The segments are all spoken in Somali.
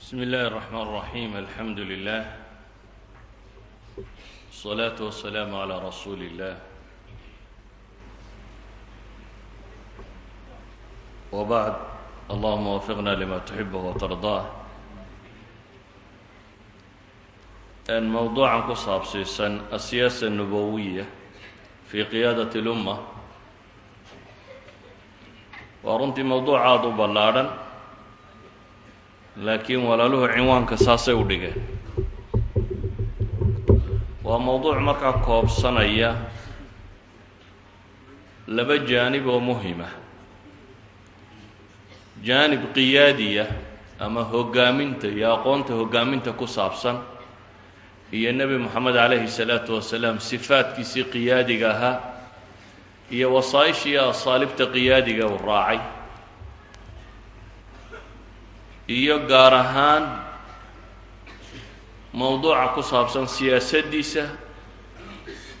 بسم الله الرحمن الرحيم الحمد لله الصلاة والسلام على رسول الله وبعد اللهم وفقنا لما تحبه وترضاه أن موضوعا كصاب سيسن السياسة النبوية في قيادة الأمة ورنتي موضوع عاضو بلارا laakiin walaaluhu cinwaanka saasay u dhigeen. Waa mowduuc markaa koobsanaya laba jaanib oo muhima. Jaanib qiyaadiya ama hoggaaminta iyo aqoonta hoggaaminta ku saabsan iyo nebi moxamed calayhi salaatu wasalaam sifaadkiisii qiyaadiga ahaa iyo wasaa'ish iyo asaalibta qiyaadiga uu raacay iyo gaar ahaan mowduuca ku saabsan siyaasaddiisa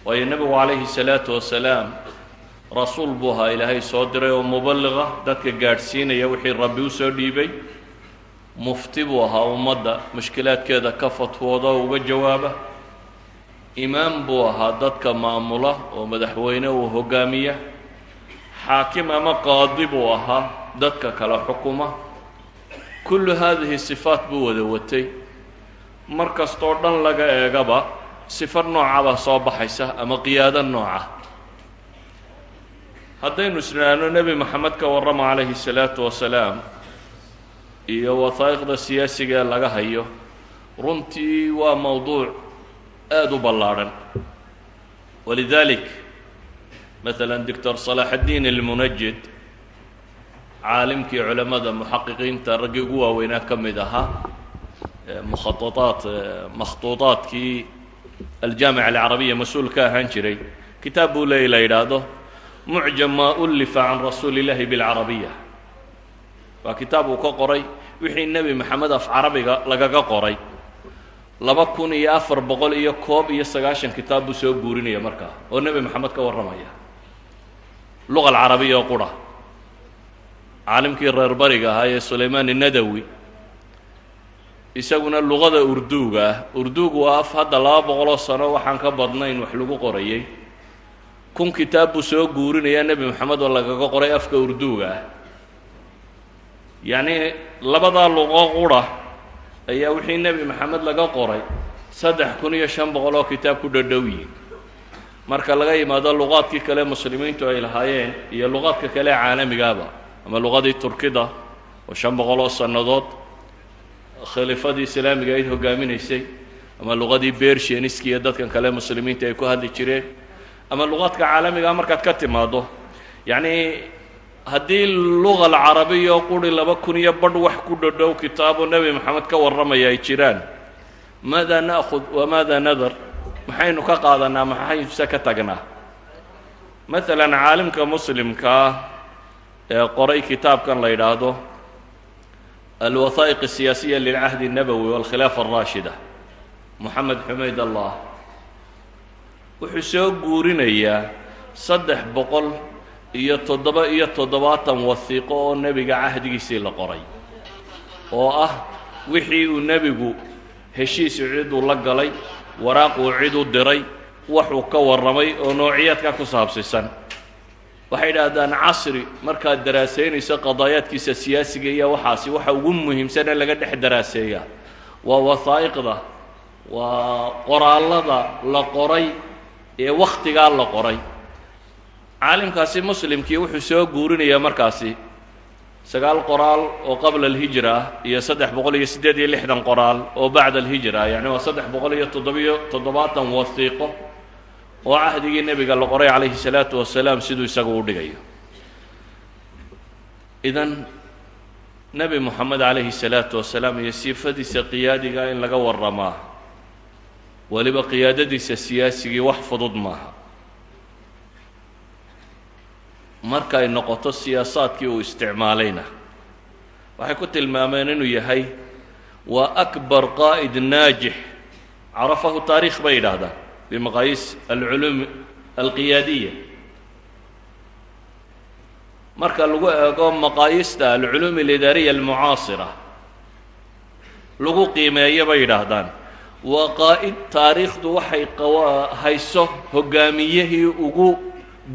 waayo nebigu calayhi salaatu wasalaam rasuul buu ahaa ilaahay soo diray oo muballiqa dadka gaadhsiinaya wixii rabbi u soo dhiibay. Mufti buu ahaa ummadda mushkilaadkeeda ka fatwooda oo uga jawaaba. Imaam buu ahaa dadka maamula oo madaxweyne uu hoggaamiya xaakim ama qaadi buu ahaa dadka kala xukuma kullu haadihi sifaat buu wada watay. Mar kastoo dhan laga eegaba sifo noocabaa soo baxaysa ama qiyaado nooca. Haddaynu isnaano nebi moxamed ka warrama calayhi salaatu wasalaam iyo wasaa'iqda siyaasiga ee laga hayo runtii waa mowduuc aada u ballaadhan walidaalik maala doctor salaax addiin almunajid caalimkii culamada muxaqiqiinta raggii ugu waaweynaa ka mid ahaa mukhaaat makhtuuطaadkii aljaamica alcarabiya mas-uul ka ahaan jiray kitaab buu leey la yidhaahdo mucjam maa ullifa can rasuuli اllahi biاlcarabiya waa kitaab uu ka qoray wixii nebi maxamed af carabiga lagaga qoray laba kun iyo afar boqol iyo koob iyo sagaashan kitaab buu soo guurinaya markaa oo nebi maxamed ka warramaya luga alcarabiya oo qura caalimkii reer bariga ahaa ee sulaymaan inadawi isaguna luqada urduuga ah. Urduugu waa af hadda laba boqoloo sano waxaan ka badnayn wax lagu qorayay kun kitaab buu soo guurinayaa nebi moxamed oo lagaga qoray afka urduuga ah. Yacnii labadaa luqo qura ayaa wixii nebi maxamed laga qoray saddex kun iyo shan boqol oo kitaab ku dhadhow yihiin marka laga yimaado luqaadkii kale muslimiintu ay lahaayeen iyo luqaadka kale caalamigaaba ama luqadii turkida oo shan boqol oo sannadood khilifadii islaamiga ayd hoggaaminaysay ama luqadii bershianiski iyo dadkan kale muslimiinta ay ku hadli jireen ama luqaadka caalamigaa markaad ka timaaddo. Yacnii haddii luga alcarabiya oo quri laba kun iyo badh wax ku dhodhow kitaabo nebi moxamed ka warramaya ay jiraan maada na'khud wamaada nadar? Maxaynu ka qaadanaa maxayse ka tagnaa? Maalan caalimka muslimkaa ee qoray kitaabkan la yidhaahdo alwathaa'iq asiyaasiya lilcahdi الnabowi walkhilaafa araashida moxamed xumayd allah wuxuu soo guurinayaa saddex boqol iyo toddoba iyo toddobaatan wasiiqo oo nebiga cahdigiisii la qoray oo ah wixii uu nebigu heshiisu ciduu la galay waraaq uu cid u diray waxuu ka warramay oo noociyaadka ku saabsisan waxay idhaahdaan casri markaad daraasaynayso qadaayaadkiisa siyaasiga iyo waxaasi. Waxa ugu muhiimsane laga dhex daraaseeyaa waa wasaa'iqda waa qoraallada la qoray ee wakhtigaa la qoray. Caalimkaasi muslimkii wuxuu soo guurinayaa markaasi. Sagaal qoraal oo qabla alhijra ah iyo saddex boqol iyo siddeed iyo lixdan qoraal oo bacda alhijra yacni waa saddex boqol iyo toddobiyo toddobaatan wasiiqo oo cahdigii nebiga la qoray calayhi salaatu wasalaam siduu isagu u dhigayo. Idan nebi moxamed calayhi salaatu wasalaam iyo sifadiisa qiyaadiga in laga warramaa weliba qiyaadadiisa siyaasigii wax fudud maaha. Markay noqoto siyaasaadkii uu isticmaalayna. Waxay ku tilmaameen inuu yahay waa akbar qaa'id naajix. Carafahu taariikh bay yidhaahdaan bimaqaayiis alculuum alqiyaadiya marka lagu eego maqaayiista alculuum alidaariya almucaasira lagu qiimeeyo bay yidhaahdaan waa qaa'id taariikhdu waxay hayso hoggaamiyihii ugu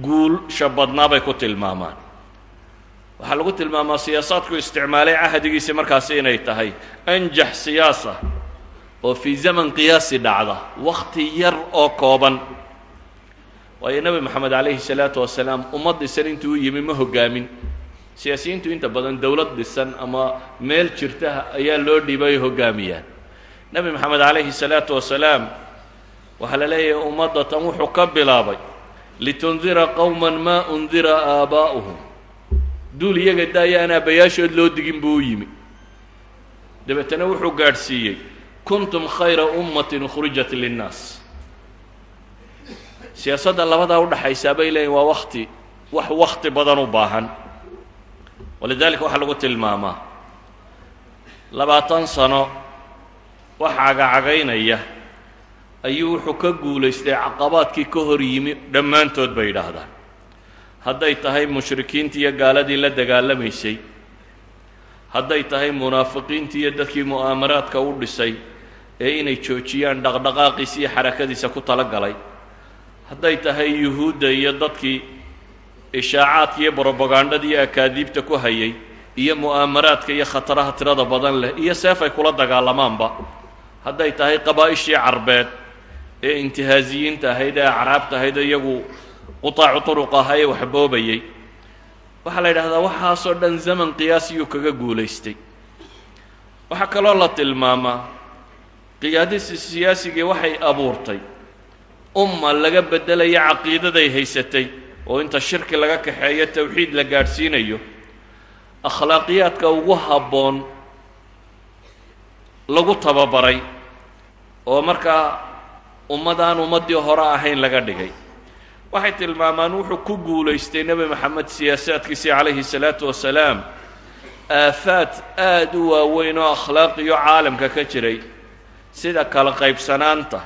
guulsha badnaa bay ku tilmaamaan waxaa lagu tilmaamaa siyaasaadku isticmaalay cahdigiisi markaasi inay tahay anjax siyaasa oo fii zaman qiyaasi dhacda wakhti yar oo kooban. Waayo nebi moxamed calayhi salaatu wasalaam ummad dhisan intuu u yimi ma hoggaamin. Siyaasiyiintu inta badan dowlad dhisan ama meel jirta ayaa loo dhiibay hoggaamiyaan nebi moxamed calayhi salaatu wasalaam waxaa la leeyahay ummadda tan wuxuu ka bilaabay litundira qowma maa undira aabaa'uhum duul iyaga daaya aan aabbayaashood loo digin buu u yimi. Dabeetana wuxuu gaadhsiiyey kuntum khayra ummatin ukhrijat linnaas. Siyaasadda labadaa udhaxaysaa bay leeyihiin waa wakti wax wakti badan u baahan. Walidaalika waxaa lagu tilmaamaa labaatan sano wax cagacagaynaya ayuu wuxuu ka guulaystay caqabaadkii ka hor yimi dhammaantood bay yidhaahdaan. Hadday tahay mushrikiintii iyo gaaladii la dagaalamaysay hadday tahay munaafiqiintii iyo dadkii mu'aamaraadka u dhisay ee inay joojiyaan dhaqdhaqaaqiisa iyo xarakadiisa ku tala galay hadday tahay yuhuudda iyo dadkii ishaacaadka iyo brobagandhada iyo akaadiibta ku hayay iyo mu'aamaraadka iyo khataraha tirada badan leh iyo seef ay kula dagaalamaanba hadday tahay qabaa'ishii carbeed ee intihaaziyiinta ahayd ee acraabta ahayd ee iyagu qutaacu turuq ahaa ee waxboobayay. Waxaa la yidhahdaa waxaasoo dhan zaman qiyaasiyuu kaga guulaystay. Waxaa kaloo la tilmaamaa qiyaadisi siyaasigii waxay abuurtay. Umma laga beddelayo caqiidaday haysatay oo inta shirki laga kaxeeyo tawxiid la gaadhsiinayo akhlaaqiyaadka ugu habboon lagu tababaray oo markaa ummadaan ummaddii hore ahayn laga dhigay. Waxay tilmaamaan wuxuu ku guulaystay nebi moxamed siyaasaadkiisii calayhi salaatu wasalaam. Aafaad aada u waaweyn oo akhlaaqiyo caalamka ka jiray sida kala qaybsanaanta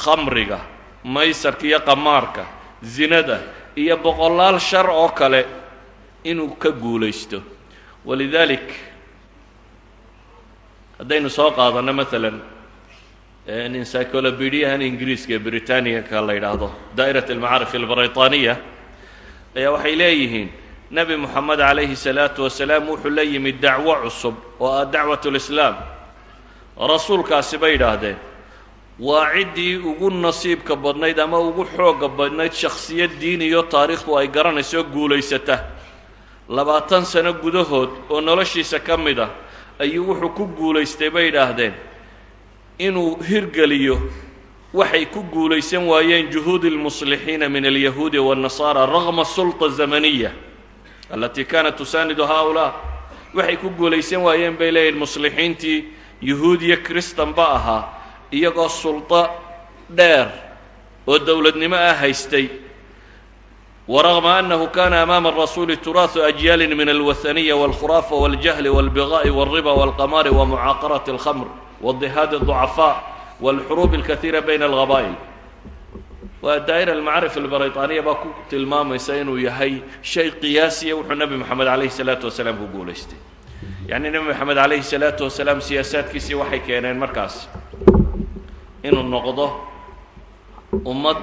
khamriga maysarka iyo qamaarka zinada iyo boqolaal shar oo kale inuu ka guulaysto. Walidaalik haddaynu soo qaadanno maalan encyclobediyahan ingiriiska ee britaniaka la yidhaahdo daa'irat almacaarif albraytaaniya ayaa waxay leeyihiin nebi moxamed calayhi salaatu wasalaam wuxuu la yimid dacwo cusub oo ah dacwat lislaam rasuulkaasi bay yidhaahdeen waa ciddii ugu nasiibka badnayd ama ugu xoogga badnayd shakhsiyad diin iyo taariikhdu ay garanayso guulaysata labaatan sano gudahood oo noloshiisa ka mid ah ayuu wuxuu ku guulaystay bay yidhaahdeen inuu hirgeliyo waxay ku guulaysan waayeen juhuudi اlmuslixiina min alyahuudi waالnasaara ragma sulطa zamaniya alatii kanat tusaanidu haؤulaa waxay ku guulaysan waayeen bay leeyihin muslixiintii yuhuud iyo kristan ba ahaa iyagoo sulطo dheer oo dowladnimo ah haystay waragma annahu kana amaama arasuuli turaaثu ajyaali min alwathaniya wاlkhuraafa wاljahli wاlbigaءi wاlriba wاlqamaari wamucaaqaraةi اlkhamr wadihaad الضucafaa wاlxuruub اlkahiira bayna alghabaa'il waa daa'ira almacaarif albrayطaaniya baa ku tilmaamaysa inuu yahay shay qiyaasiya wuxuu nebi moxamed calayhi الsalaatu wasalaam ku guulaystay yacni nebi moxamed calayhi الsalaatu wasalaam siyaasaadkiisii waxay keeneen markaas inuu noqdo ummad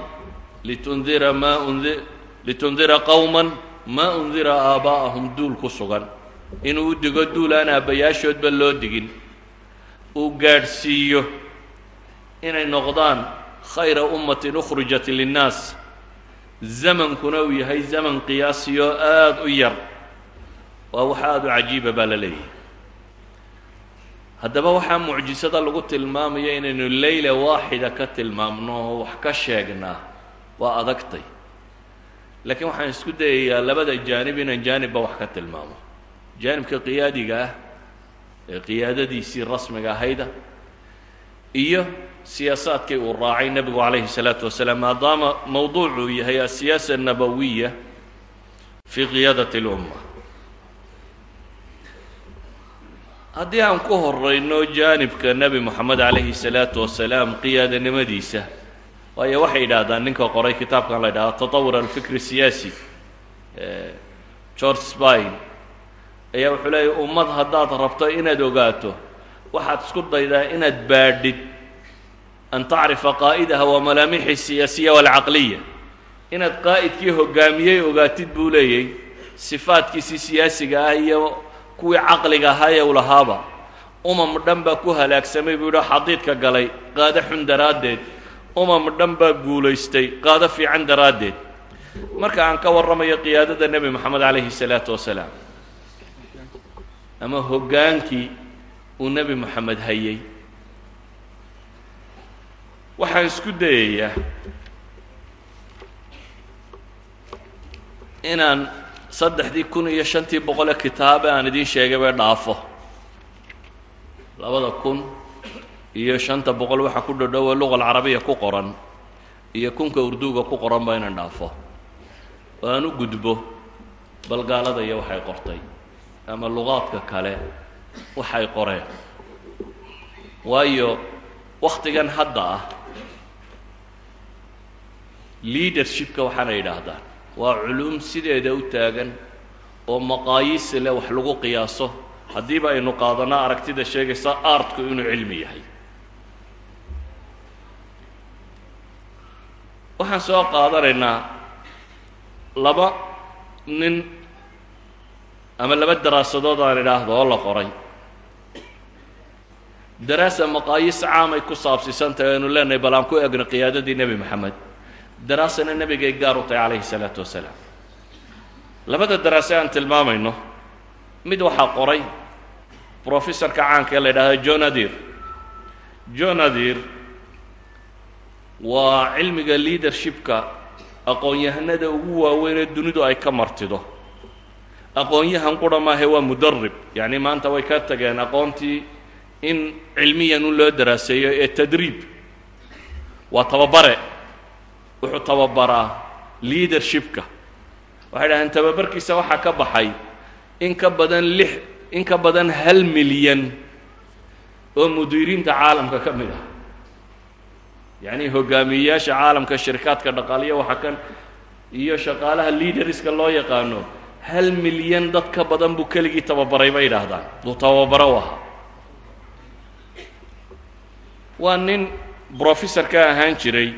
litundira maa undi litundira qowma maa undira aabaa'ahum duul ku sugan. Inuu u digo duul aan aabbayaashoodba loo digin. Uu gaadhsiiyo inay noqdaan khayra ummatin ukhrijat linnaas. Zamankuna uu yahay zaman qiyaasiyo aada u yar. Waa wax aada u cajiiba baa la leeyahay haddaba waxaa mucjisada lagu tilmaamayo inaynu leyla waaxida ka tilmaamno oo wax ka sheegnaa waa adagtay laakiin waxaan isku dayayaa labada jaanib inaan jaanibba wax ka tilmaamo jaanibka qiyaadiga ah ee qiyaadadiisii rasmiga ahayda iyo siyaasaadkii uu raacay nebigu calayhi الsalaatu wasalaam maadaama mowduucuu yahay asiyaasa الnabawiya fii qiyaadati اlumma haddii aan ku horayno jaanibka nebi moxamed calayhi salaatu wasalaam qiyaadanimadiisa waayo waxay yidhaahdaan ninka qoray kitaabkan la yidhahda tatawur alfikri siyaasi. George spin ayaa wuxuu leeyahy ummad haddaad rabto inaad ogaato waxaad isku daydaa inaad baadhid an tacrifa qaa'idaha wa malaamixi asiyaasiya walcaqliya. Inaad qaa'idkii hogaamiyey ogaatid buu leeyay sifaadkiisii siyaasiga ah iyo kuwii caqliga ahaa ee u lahaaba. Umam dhan baa ku halaagsamay buu yidhi xadiidka galay qaado xun daraaddeed. Umam dhan baa guulaystay qaado fiican daraaddeed. Marka aan ka warramayo qiyaadada nebi moxamed calayhi salaatu wasalaam ama hoggaankii uu nebi moxamed hayay waxaan isku dayayaa inaan saddexdii kun iyo shantii boqole kitaabe aan idiin sheegayba dhaafo. Labada kun iyo shanta boqol waxaa ku dhodhowa luga alcarabiya ku qoran iyo kunka urduuga ku qoran ba inaan dhaafo. Oo u gudbo balgaalada iyo waxay qortay ama luqaadka kale waxay qoreen. Waayo wakhtigan hadda ah leadershipka waxaana yidhaahdaan waa culuum sideeda u taagan oo maqaayiisi leh wax lagu qiyaaso. Haddiiba aynu qaadanno aragtida sheegaysa artku inuu cilmi yahay. Waxaan soo qaadanaynaa laba nin ama laba daraasadood aan idhaahdo oo la qoray. Daraasa maqaayiis caamay ku saabsiisantahay aynu leenahay bal aan ku egno qiyaadadii nebi moxamed daraasana nebigay gaar u tahay calayhi salaatu wasalaam. Labada daraase aan tilmaamayno mid waxaa qoray brofessorka caanka ee la yidhahdo jonadir jonadir waa cilmiga leadershipka aqoon-yahanada ugu waaweynee dunidu ay ka martido. Aqoon-yahan qura maahe waa mudarib yacni maanta way ka tageen aqoontii in cilmiyan un loo daraaseeyo ee tadriib. Waa tababare wuxuu tababaraa leadershipka. Waxay dhahdeen tababarkiisa waxaa ka baxay in ka badan lix in ka badan hal milyan oo mudiiriinta caalamka ka mid ah. Yacni hogaamiyeyaasha caalamka shirkaadka dhaqaaliya waxa kan iyo shaqaalaha leaderska loo yaqaano hal milyan dad ka badan buu keligii tababaray bay yidhaahdaan. Buu tababaro u ahaa waa nin brofessor ka ahaan jiray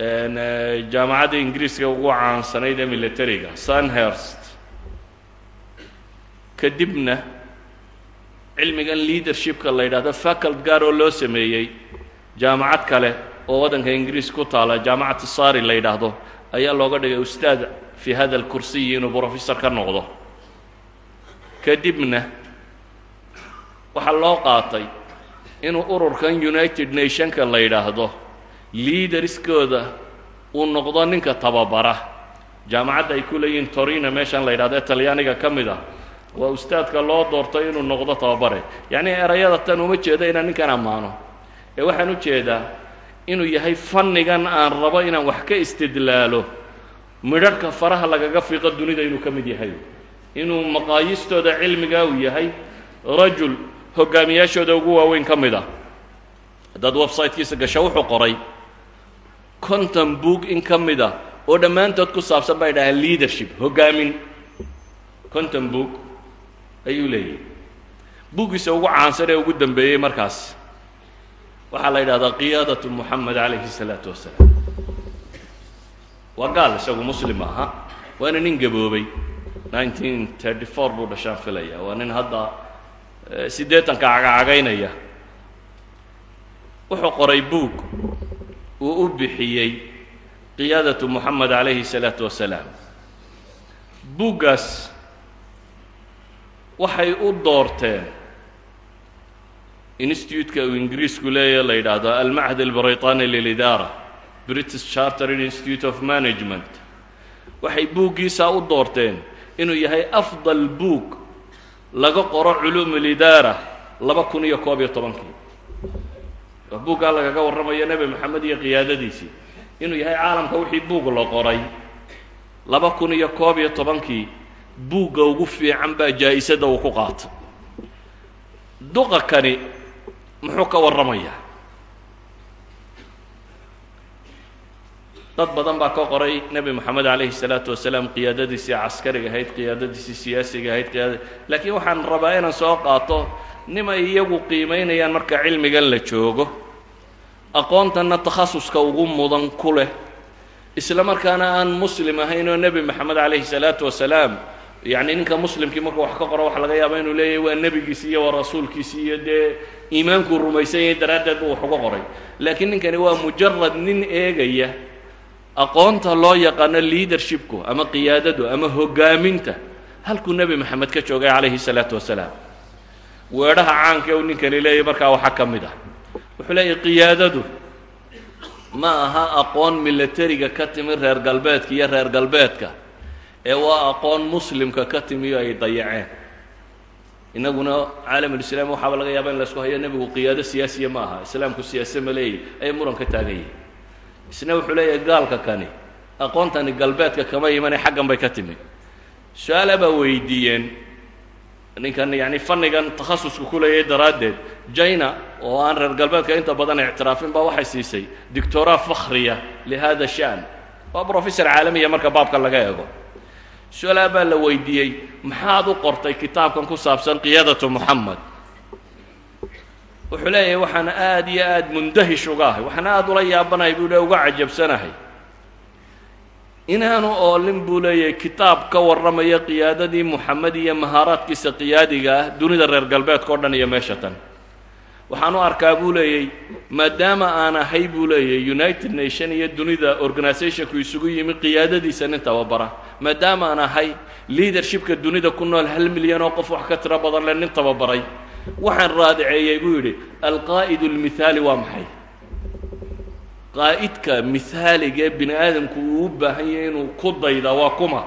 jaamacadda ingiriiska ugu caansanayd ee militariga sunhurst. Kadibna cilmigan leadershipka la yidhahdo facult gaar oo loo sameeyey jaamacad kale oo waddanka ingiriis ku taala jaamacad sari la yidhaahdo ayaa looga dhigay ustaad fi hada alkursiyi inuu brofessor ka noqdo. Kadibna waxaa loo qaatay inuu ururkan united nationka la yidhaahdo liidariskooda uu noqdo ninka tababara. Jaamacadda ay ku leeyihiin torino meeshan la yidhahdo ee talyaaniga ka mid ah waa ustaadka loo doortay inuu noqdo tababare. Yacnii erayada tan uma jeedo inaan ninkan ammaano ee waxaan u jeedaa inuu yahay fannigan aan rabo inaan wax ka istidlaalo. Midharhka faraha lagaga fiiqo dunida inuu ka mid yahay. Inuu maqaayistooda cilmigaa uu yahay rajul hogaamiyaashooda ugu waaweyn ka mid ah. Haddaad websitekiisa gasho wuxuu qoray conton book in ka mid a oo dhammaantood ku saabsan bay dhahaan leadership hoggaamin. Conton book ayuu leeyahay. Buuggiisa ugu caansan ee ugu dambeeyey markaas waxaa la yidhahdaa qiyaadatu moxamed calayhi الsalaatu wasalaam waa gaal isagu muslim aha waana nin gaboobay. nineteen thirty four buu dhashaan filaya waa nin hadda siddeetanka cagacagaynaya. Wuxuu qoray buug uu u bixiyey qiyaadatu moxamed calayhi salaatu wasalaam. Buuggaas waxay u doorteen institute-ka uu ingiriisku leeyahe la yidhaahdo almachad albriطani lilidaara british chartered institute of management. Waxay buuggiisaa u doorteen inuu yahay afdal buug laga qoro culuum lidaara laba kun iyo koob iyo tobankii waa buuggaa lagaga warramayo nebi moxamed iyo qiyaadadiisii inuu yahay caalamka wixii buug la qoray. Laba kun iyo koob iyo tobankii buugga ugu fiican baa jaa-isada uu ku qaatay. Duqa kani muxuu ka warramayaa dad badan baa ka qoray nebi moxamed calayhi الsalaatu wasalaam qiyaadadiisii caskariga ahayd qiyaadadiisii siyaasiga ahayd qiyaada laakiin waxaan rabaa inaan soo qaato nimay iyagu qiimaynayaan marka cilmigan la joogo. Aqoontanna takhasuska ugu mudan ku leh isla markaana aan muslim ahayn oo nebi moxamed calayhi salaatu wasalaam yacni ninka muslimkii markuu wax ka qoro waxa laga yaaba inuu leeyahy waa nebigiisi iyo waa rasuulkiisi iyo dee iimaankuu rumaysan yahay daraaddeed buu wax uga qoray. Laakiin ninkani waa mujarad nin eegaya aqoonta loo yaqaano leadershipku ama qiyaadadu ama hoggaaminta halkuu nebi moxamed ka joogay calayhi salaatu wasalaam. Weedhaha caanka uu ninkani leeyahy markaa waxaa ka mid ah. Wuxuu leeyahy qiyaadadu ma aha aqoon milatariga ka timi reer galbeedka iyo reer galbeedka ee waa aqoon muslimka ka timi oo ay dayaceen. Inaguna caalamulislaam waxaaba laga yaaba in la isku hayo nebigu qiyaado siyaasiya ma aha islaamku siyaase ma leeyahy ayay muran ka taagan yihiin isna wuxuu leeyahay gaalka kani aqoontani galbeedka kama imane xaggan bay ka timi. Su'aala baa weydiiyeen ninkan yani fannigan takhasuska ku leeyahay daraaddeed jina oo aan reer galbeedka inta badan ictiraafin baa waxay siisay doctora fakhriya lihada shan waa brofessor caalamiya marka baabka laga eego. Su'aalaa baa la weydiiyey maxaad u qortay kitaabkan ku saabsan qiyaadatu moxamed wuxuu leeyahay waxaan aad iyo aad mundahish uga ahay. Waxaan aad ula yaabanahay buu le uga cajabsanahay. Inaanu oolin buu leeyahay kitaab ka warramaya qiyaadadii moxamed iyo mahaaraadkiisa qiyaadiga ah dunida reer galbeedka o dhan iyo meesha tan. Waxaan u arkaa buu leeyay maadaama aan ahay buu leeyahy united nation iyo dunida organizationku isugu yimi qiyaadadiisa nin tababara. Maadaama aan ahay leadershipka dunida ku nool hal milyan oo qof wax ka tiro badan le nin tababaray waxaan raadiceeyey buu yidhi alqaa'id اlmithaali waa maxay qaa'idka mithaaliga ee bini aadamku uu u baahan yahay inuu ku dayda waa kuma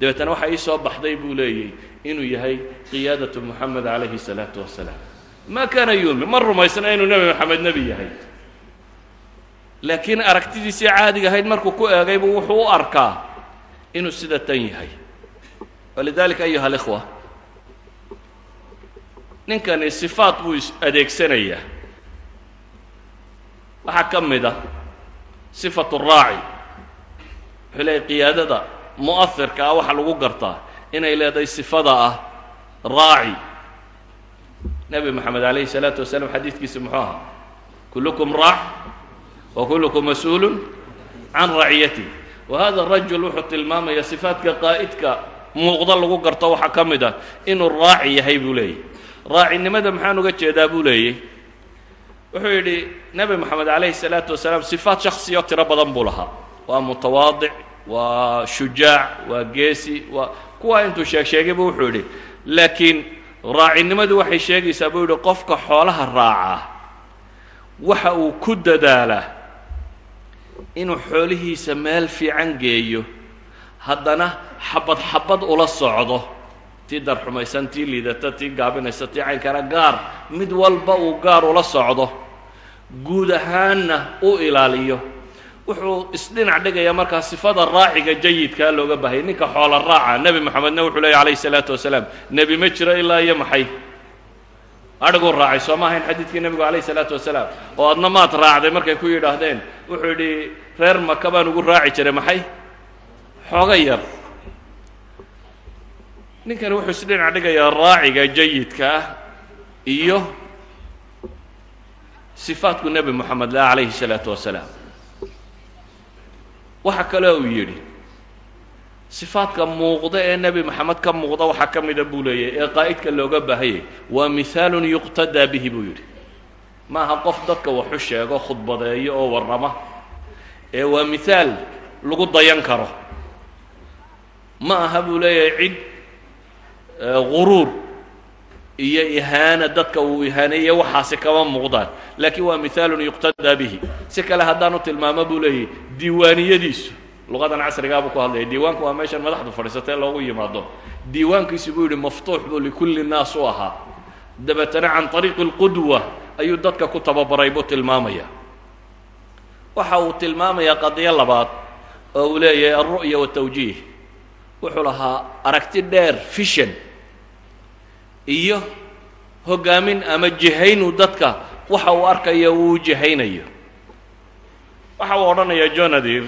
dabeetana waxaa ii soo baxday buu leeyay inuu yahay qiyaadatu moxamed calayhi الsalaatu wasalaam ma kaana yuumin ma rumaysna inuu nebi moxamed nebi yahay laakiin aragtidiisii caadiga ahayd markuu ku eegaybu wuxuu u arkaa inuu sida tan yahay walidalika ayuha alikhwa ninkani sifaat buu adeegsanayaa waxaa ka mid a sifatu raaci. Wuxuu leeyahy qiyaadada mu'ahirka ah waxaa lagu gartaa inay leedahay sifada ah raaci. Nebi moxamed alayhi الsalaatu wasalaam xadiidkiisa muxuu ahaa kullukum raac wa kullukum mas'uulun can raciyati wa hada rajul wuxuu tilmaamaya sifaadka qaa'idka muuqda lagu garto waxaa ka mid ah inuu raaci yahay buu leeyay raacinimada maxaan uga jeedaa buu leeyey wuxuu yidhi nebi moxamed calayhi الsalaatu wasalaam sifaat shaksiyo tiro badan buu lahaa. Waa mutawaadic waa shujaac waa geesi waa kuwaa intuu sheeg sheegay bu wuxuu yidhi. Laakiin raacinimadu waxay sheegaysaa buu yidhi qofka xoolaha raacaa waxa uu ku dadaalaa inuu xoolihiisa meel fiican geeyo haddana xabad xabad ula socdo tii darxumaysan tii liidata tii gaabinaysa tii caynkana gaar mid walba uu gaar ula socdo guud ahaanna u ilaaliyo. Wuxuu isdhinac dhigayaa markaa sifada raaciga jayidkaa looga baahayay ninka xoola raaca nebi moxamedna wuxuu leeyay alayhi salaatu wasalaam nebi ma jiro ilaa iyo maxay? Adhiguu raacay soo ma ahayn xadiidkii nebigu alayhi salaatu wasalaam oo adna maad raacday markay ku yidhaahdeen. Wuxuu yidhi reer maka baan ugu raaci jiray maxay? Xooga yar ninkani wuxuu isdhinac dhigayaa raaciga jayidka ah iyo sifaatku nebi moxamed le calayhi salaatu wasalaam. Waxa kale uu yidhi sifaadka muuqda ee nebi moxamed ka muuqda waxaa ka mida buu leeyahy ee qaa'idka looga baahayay waa mihaalun yuqtadaa bihi buu yidhi. Ma aha qof dadka waxu sheego khudbadeeyo oo warrama ee waa mihaal lagu dayan karo. Ma aha buu leeyahay cid guruur iyo ihaana dadka uu ihaaneeye waxaasi kama muuqdaan laakiin waa mihaalun yuqtadaa bihi si kale haddaanu tilmaamo buu leeyahy diiwaaniyadiisu luqadan casrigaa ku hadlaya diiwaanku waa meeshan madaxdu fadhiisatee loogu yimaado diiwaankiisu buu yidhi maftuux buu likulli naas u ahaa dabeetana can طariiqi اlqudwa ayuu dadka ku tababaray buu tilmaamaya waxa uu tilmaamayaa qadiyo labaad oo uu leeyahay alru'ya watawjiih wuxuu lahaa aragti dheer fishan iyo hoggaamin ama jihaynuu dadka waxa uu arkayo uu jihaynayo waxa uu odhanayaa jonadir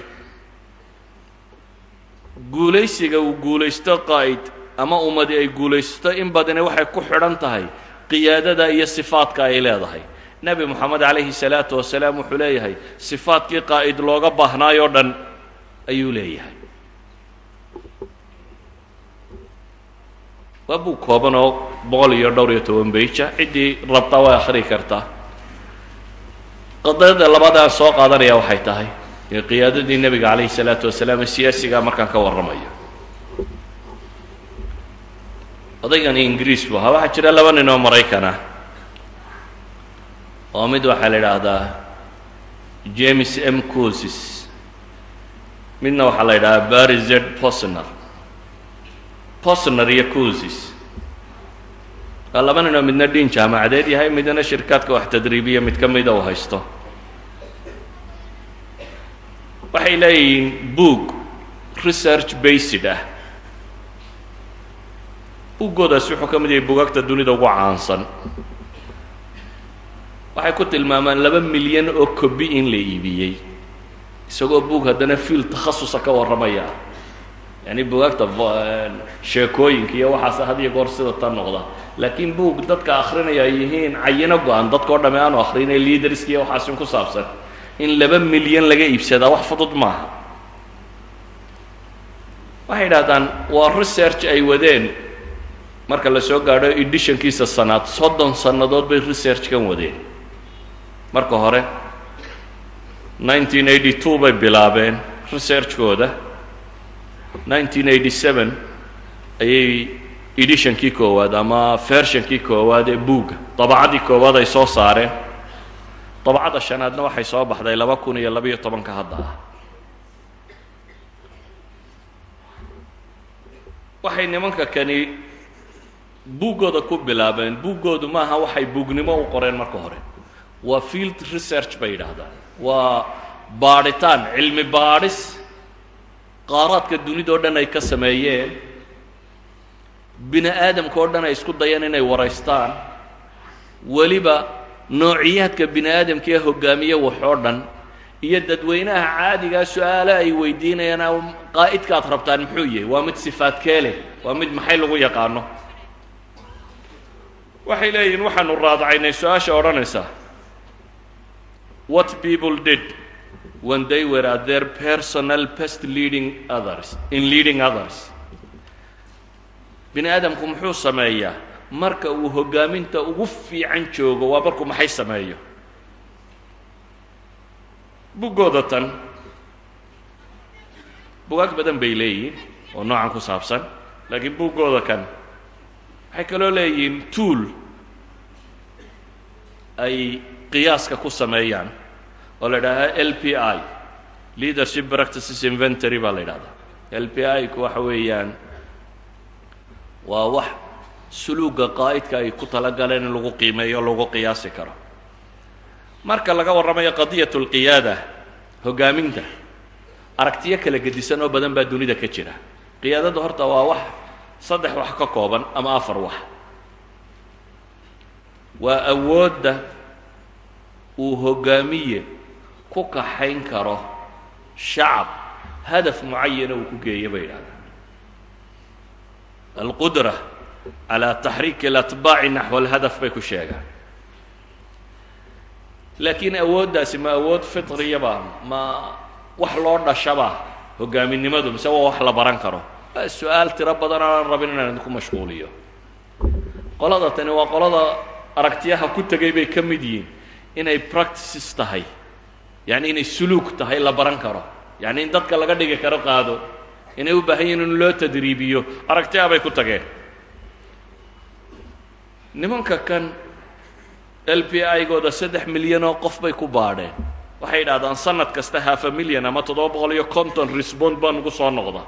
guulaysiga uu guulaysto qaa'id ama ummadi ay guulaysto in badani waxay ku xidhan tahay qiyaadada iyo sifaadka ay leedahay. Nebi moxamed calayhi salaatu wasalaam wuxuu leeyahay sifaadkii qaa'id looga baahnaayoo dhan ayuu leeyahay waa bug kooban oo boqol iyo dhowr iyo toban beija ciddii rabtaa way akhri kartaa. Qadiyada labaad aan soo qaadanaya waxay tahay ee qiyaadadii nebiga calayhi salaatu wasalaam ee siyaasigaa markaan ka warramayo. Odaygani ingiriis buu ahaa waxaa jira laba nin oo maraykan ah oo mid waxaa la idhaahdaa james m. Cosis midna waxaa la yidhahdaa barry z. Posner posner iyo cosis waa laba nin oo midna dhin jaamacadeed yahay midna shirkaadka wax tadriibiya mid ka mida uu haysto. Waxay leeyihiin boog research based ah. Buggoodaasi wuxuu ka mid yahay bugaagta dunida ugu caansan. Waxay ku tilmaamaan laba milyan oo kobi in la iibiyey. Isagoo buug haddana fiil takhasusa ka warramaya yani bugaagta sheekooyinka iyo waxaas had iyo goor sida tan noqda. Laakiin buug dadka akrinaya ay yihiin cayino go-an dadkao dhamme aanu akrinay liaderski iyo waxaasin ku saabsan. In laba milyan laga iibsadaa wax fudud maaha. Waxay idhahdaan waa research ay wadeen. Marka la soo gaadho editionkiisa sanaad soddon sannadood bay researchkan wadeen. Marka hore nineteen eighty two bay bilaabeen researchkooda nineteen eighty seven ayay editionkii koowaad ama versionkii koowaad ee buugga dabacaddii koowaad ay soo saareen. Dabcadda shanaadna waxay soo baxday laba kun iyo labayo tobanka hadda. Ah waxay nimanka kani buuggooda ku bilaabeen. Buuggoodu maaha waxay buugnimo u qoreen marka hore. Waa field research bay yidhaahdaan. Waa baadhitaan cilmi baadhis qaaraadka dunida o dhan ay ka sameeyeen bini aadamka oo dhan ay isku dayeen inay waraystaan. Weliba noociyaadka bini aadamka ee hogaamiye wax oo dhan iyo dadweynaha caadigaa su'aale ay weydiinayaan qaa'idkaad rabtaan muxuu yahay? Waa mid sifaadkee leh? Waa mid maxay lagu yaqaano? Waxay leeyihiin waxaanu raadacaynay su'aasha odhanaysa. What people did when they were at their personal best leading others in leading others. Bini aadamku muxuu sameeyaa? Marka uu hoggaaminta ugu fiican joogo waa markuu maxay sameeyo? Buggooda tan. Bugaag badan bay leeyihiin oo noocan ku saabsan laakiin buggooda kan. Waxay kaloo leeyihiin tool ay qiyaaska ku sameeyaan oo la idhahdaa l p i leadership practices inventory baa la yidhahdaa. L p i ku waxa weeyaan waa wax suluuga qaa'idka ay ku talagaleen in lagu qiimeeyo lagu qiyaasi karo. Marka laga warramayo qadiyat اlqiyaada hoggaaminta aragtiyo kala gedisan oo badan baa dunida ka jira. Qiyaadada horta waa wax saddex wax ka kooban ama afar wax. Waa awoodda uu hoggaamiye ku kaxayn karo shacab hadaf mucayana uu ku geeya bay yidhahdaan. Alqudra calaa taxriiki اlatbaaci naxw alhadaf bay ku sheegaan. Laakiin awooddaasi ma awood fitriyaba ma wax loo dhashaba hogaaminimadu mise waa wax la baran karo. Su'aal tiro badan aanan rabin inaan idinku mashquuliyo. Qolada tani waa qolada aragtiyaha ku tegay bay ka mid yihiin inay practices tahay yacni inay suluuk tahay la baran karo. Yacni in dadka laga dhigi karo qaado inay u baahan yihiin in loo tadriibiyo aragtiyaha bay ku tageen. Nimanka kan l p i-gooda saddex milyan oo qof bay ku baadheen. Waxay yidhahdaan sanad kasta half a milyan ama toddoba boqol iyo conton respond baa nugu soo noqda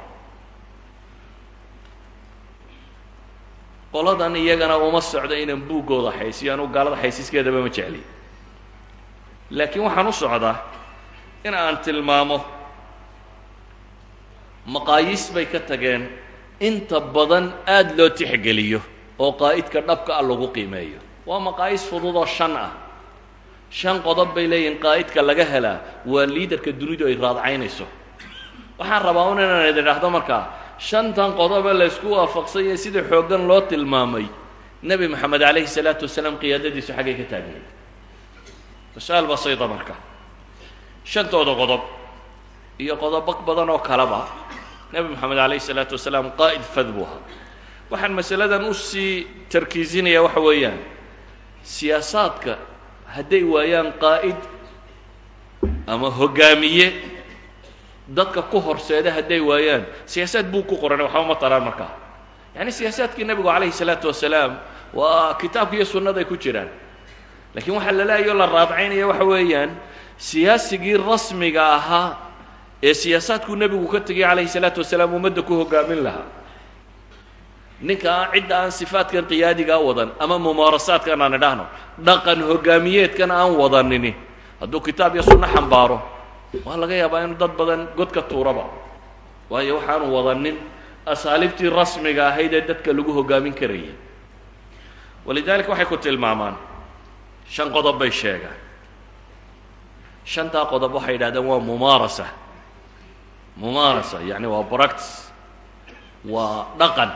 qoladan iyagana uma socdo inaan buuggooda xaysiyo anu gaalada xaysiiskeedaba ma jecli laakiin waxaan u socdaa in aan tilmaamo maqaayiis bay ka tageen inta badan aada loo tixgeliyo oo qaa'idka dhabka ah lagu qiimeeyo. Waa maqaayis fududoo shan ah. Shan qodob bay leeyihiin qaa'idka laga helaa. Waa liidarka dunidu ay raadcaynayso. Waxaan rabaa un inaan idin idhaahdo markaa shantan qodobe laysku waafaqsanya sida xooggan loo tilmaamay. Nebi moxamed calayhi salaatu wasalaam qiyaadadiisu xaggay ka taagnayd su'aal basiita marka shantooda qodob iyo qodobo badan oo kaleba nebi moxamed calayhi salaatu wasalaam qaa'id fad buu ahaa. Waxaan masaladan u sii tarkiisinaya waxa weeyaan siyaasaadka hadday waayaan qaa'id ama hoggaamiye dadka ku horseeda hadday waayaan siyaasaad buu ku qoran waxba ma taraan markaa. Yacni siyaasaadkii nebigu calayhi salaatu wasalaam waa kitaabka iyo sunnaday ku jiraan lakiin waxaa la leeyayo la raadcaynaya waxa weeyaan siyaasigii rasmiga ahaa ee siyaasaadkuu nebigu ka tegay calayhi salaatu wasalaam ummadda ku hoggaamin lahaa. Ninka aan cidda aan sifaadkan qiyaadigaa wadan ama mumaarasaadkan aan idhaahno dhaqan hoggaamiyeedkan aan wadanini hadduu kitaab iyo sunno xambaaro waa laga yaabaa inuu dad badan god ka tuuraba. Waayo waxaanu wadanin asaaliibtii rasmiga ahayd ee dadka lagu hoggaamin karayay. Walidaalika waxay ku tilmaamaan shan qodob bay sheegaan. Shantaa qodob waxay yidhahdeen waa mumaarasa. Mumaarasa yacni waa practice. Waa dhaqan.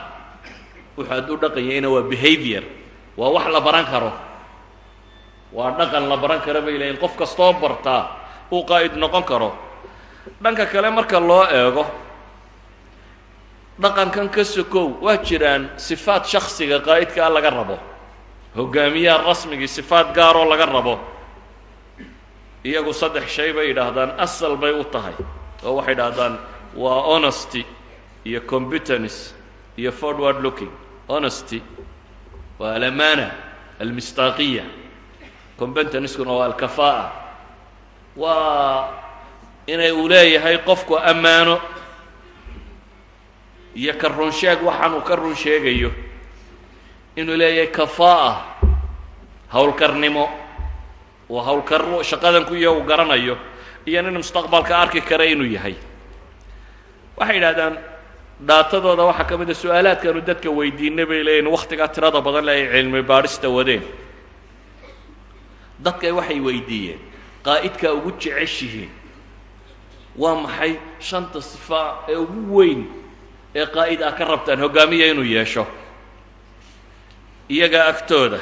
Wuxuu hadduu dhaqan yahayna waa behavior. Waa wax la baran karo. Waa dhaqan la baran karo bay leeyiin qof kastoo bartaa uu qaa'id noqon karo. Dhanka kale marka loo eego dhaqankan ka sokow waa jiraan sifaad shaksiga qaa'idka a laga rabo hoggaamiyaha rasmigii sifaad gaaroo laga rabo. Iyagu saddex shay bay yidhaahdaan asal bay u tahay. Oo waxay idhaahdaan waa honesty iyo competence iyo forward looking. Honesty waa alamaana almistaaqiya. Competencekuna waa alkafaa'a. Waa inay uu leeyahay qofku ammaano iyo ka run sheeg waxaan ka run sheegayo inuu leeyahay kafaa'a howlkarnimo. Uu howlkar shaqadan ku iyo uu garanayo. Iyo nin mustaqbalka arki kara inuu yahay. Waxay yidhahdaan dhaatadooda waxaa ka mid a su'aalaadkaanu dadka weydiinay bay leeyihiin wakhtigaa tirada badan le ay cilmi baadhista wadeen. Dadkay waxay weydiiyeen qaa'idkaa ugu jeceshihiin waa maxay shanta sifaa ee ugu weyn ee qaa'id aa ka rabtaan hoggaamiya inuu yeesho iyagaa agtooda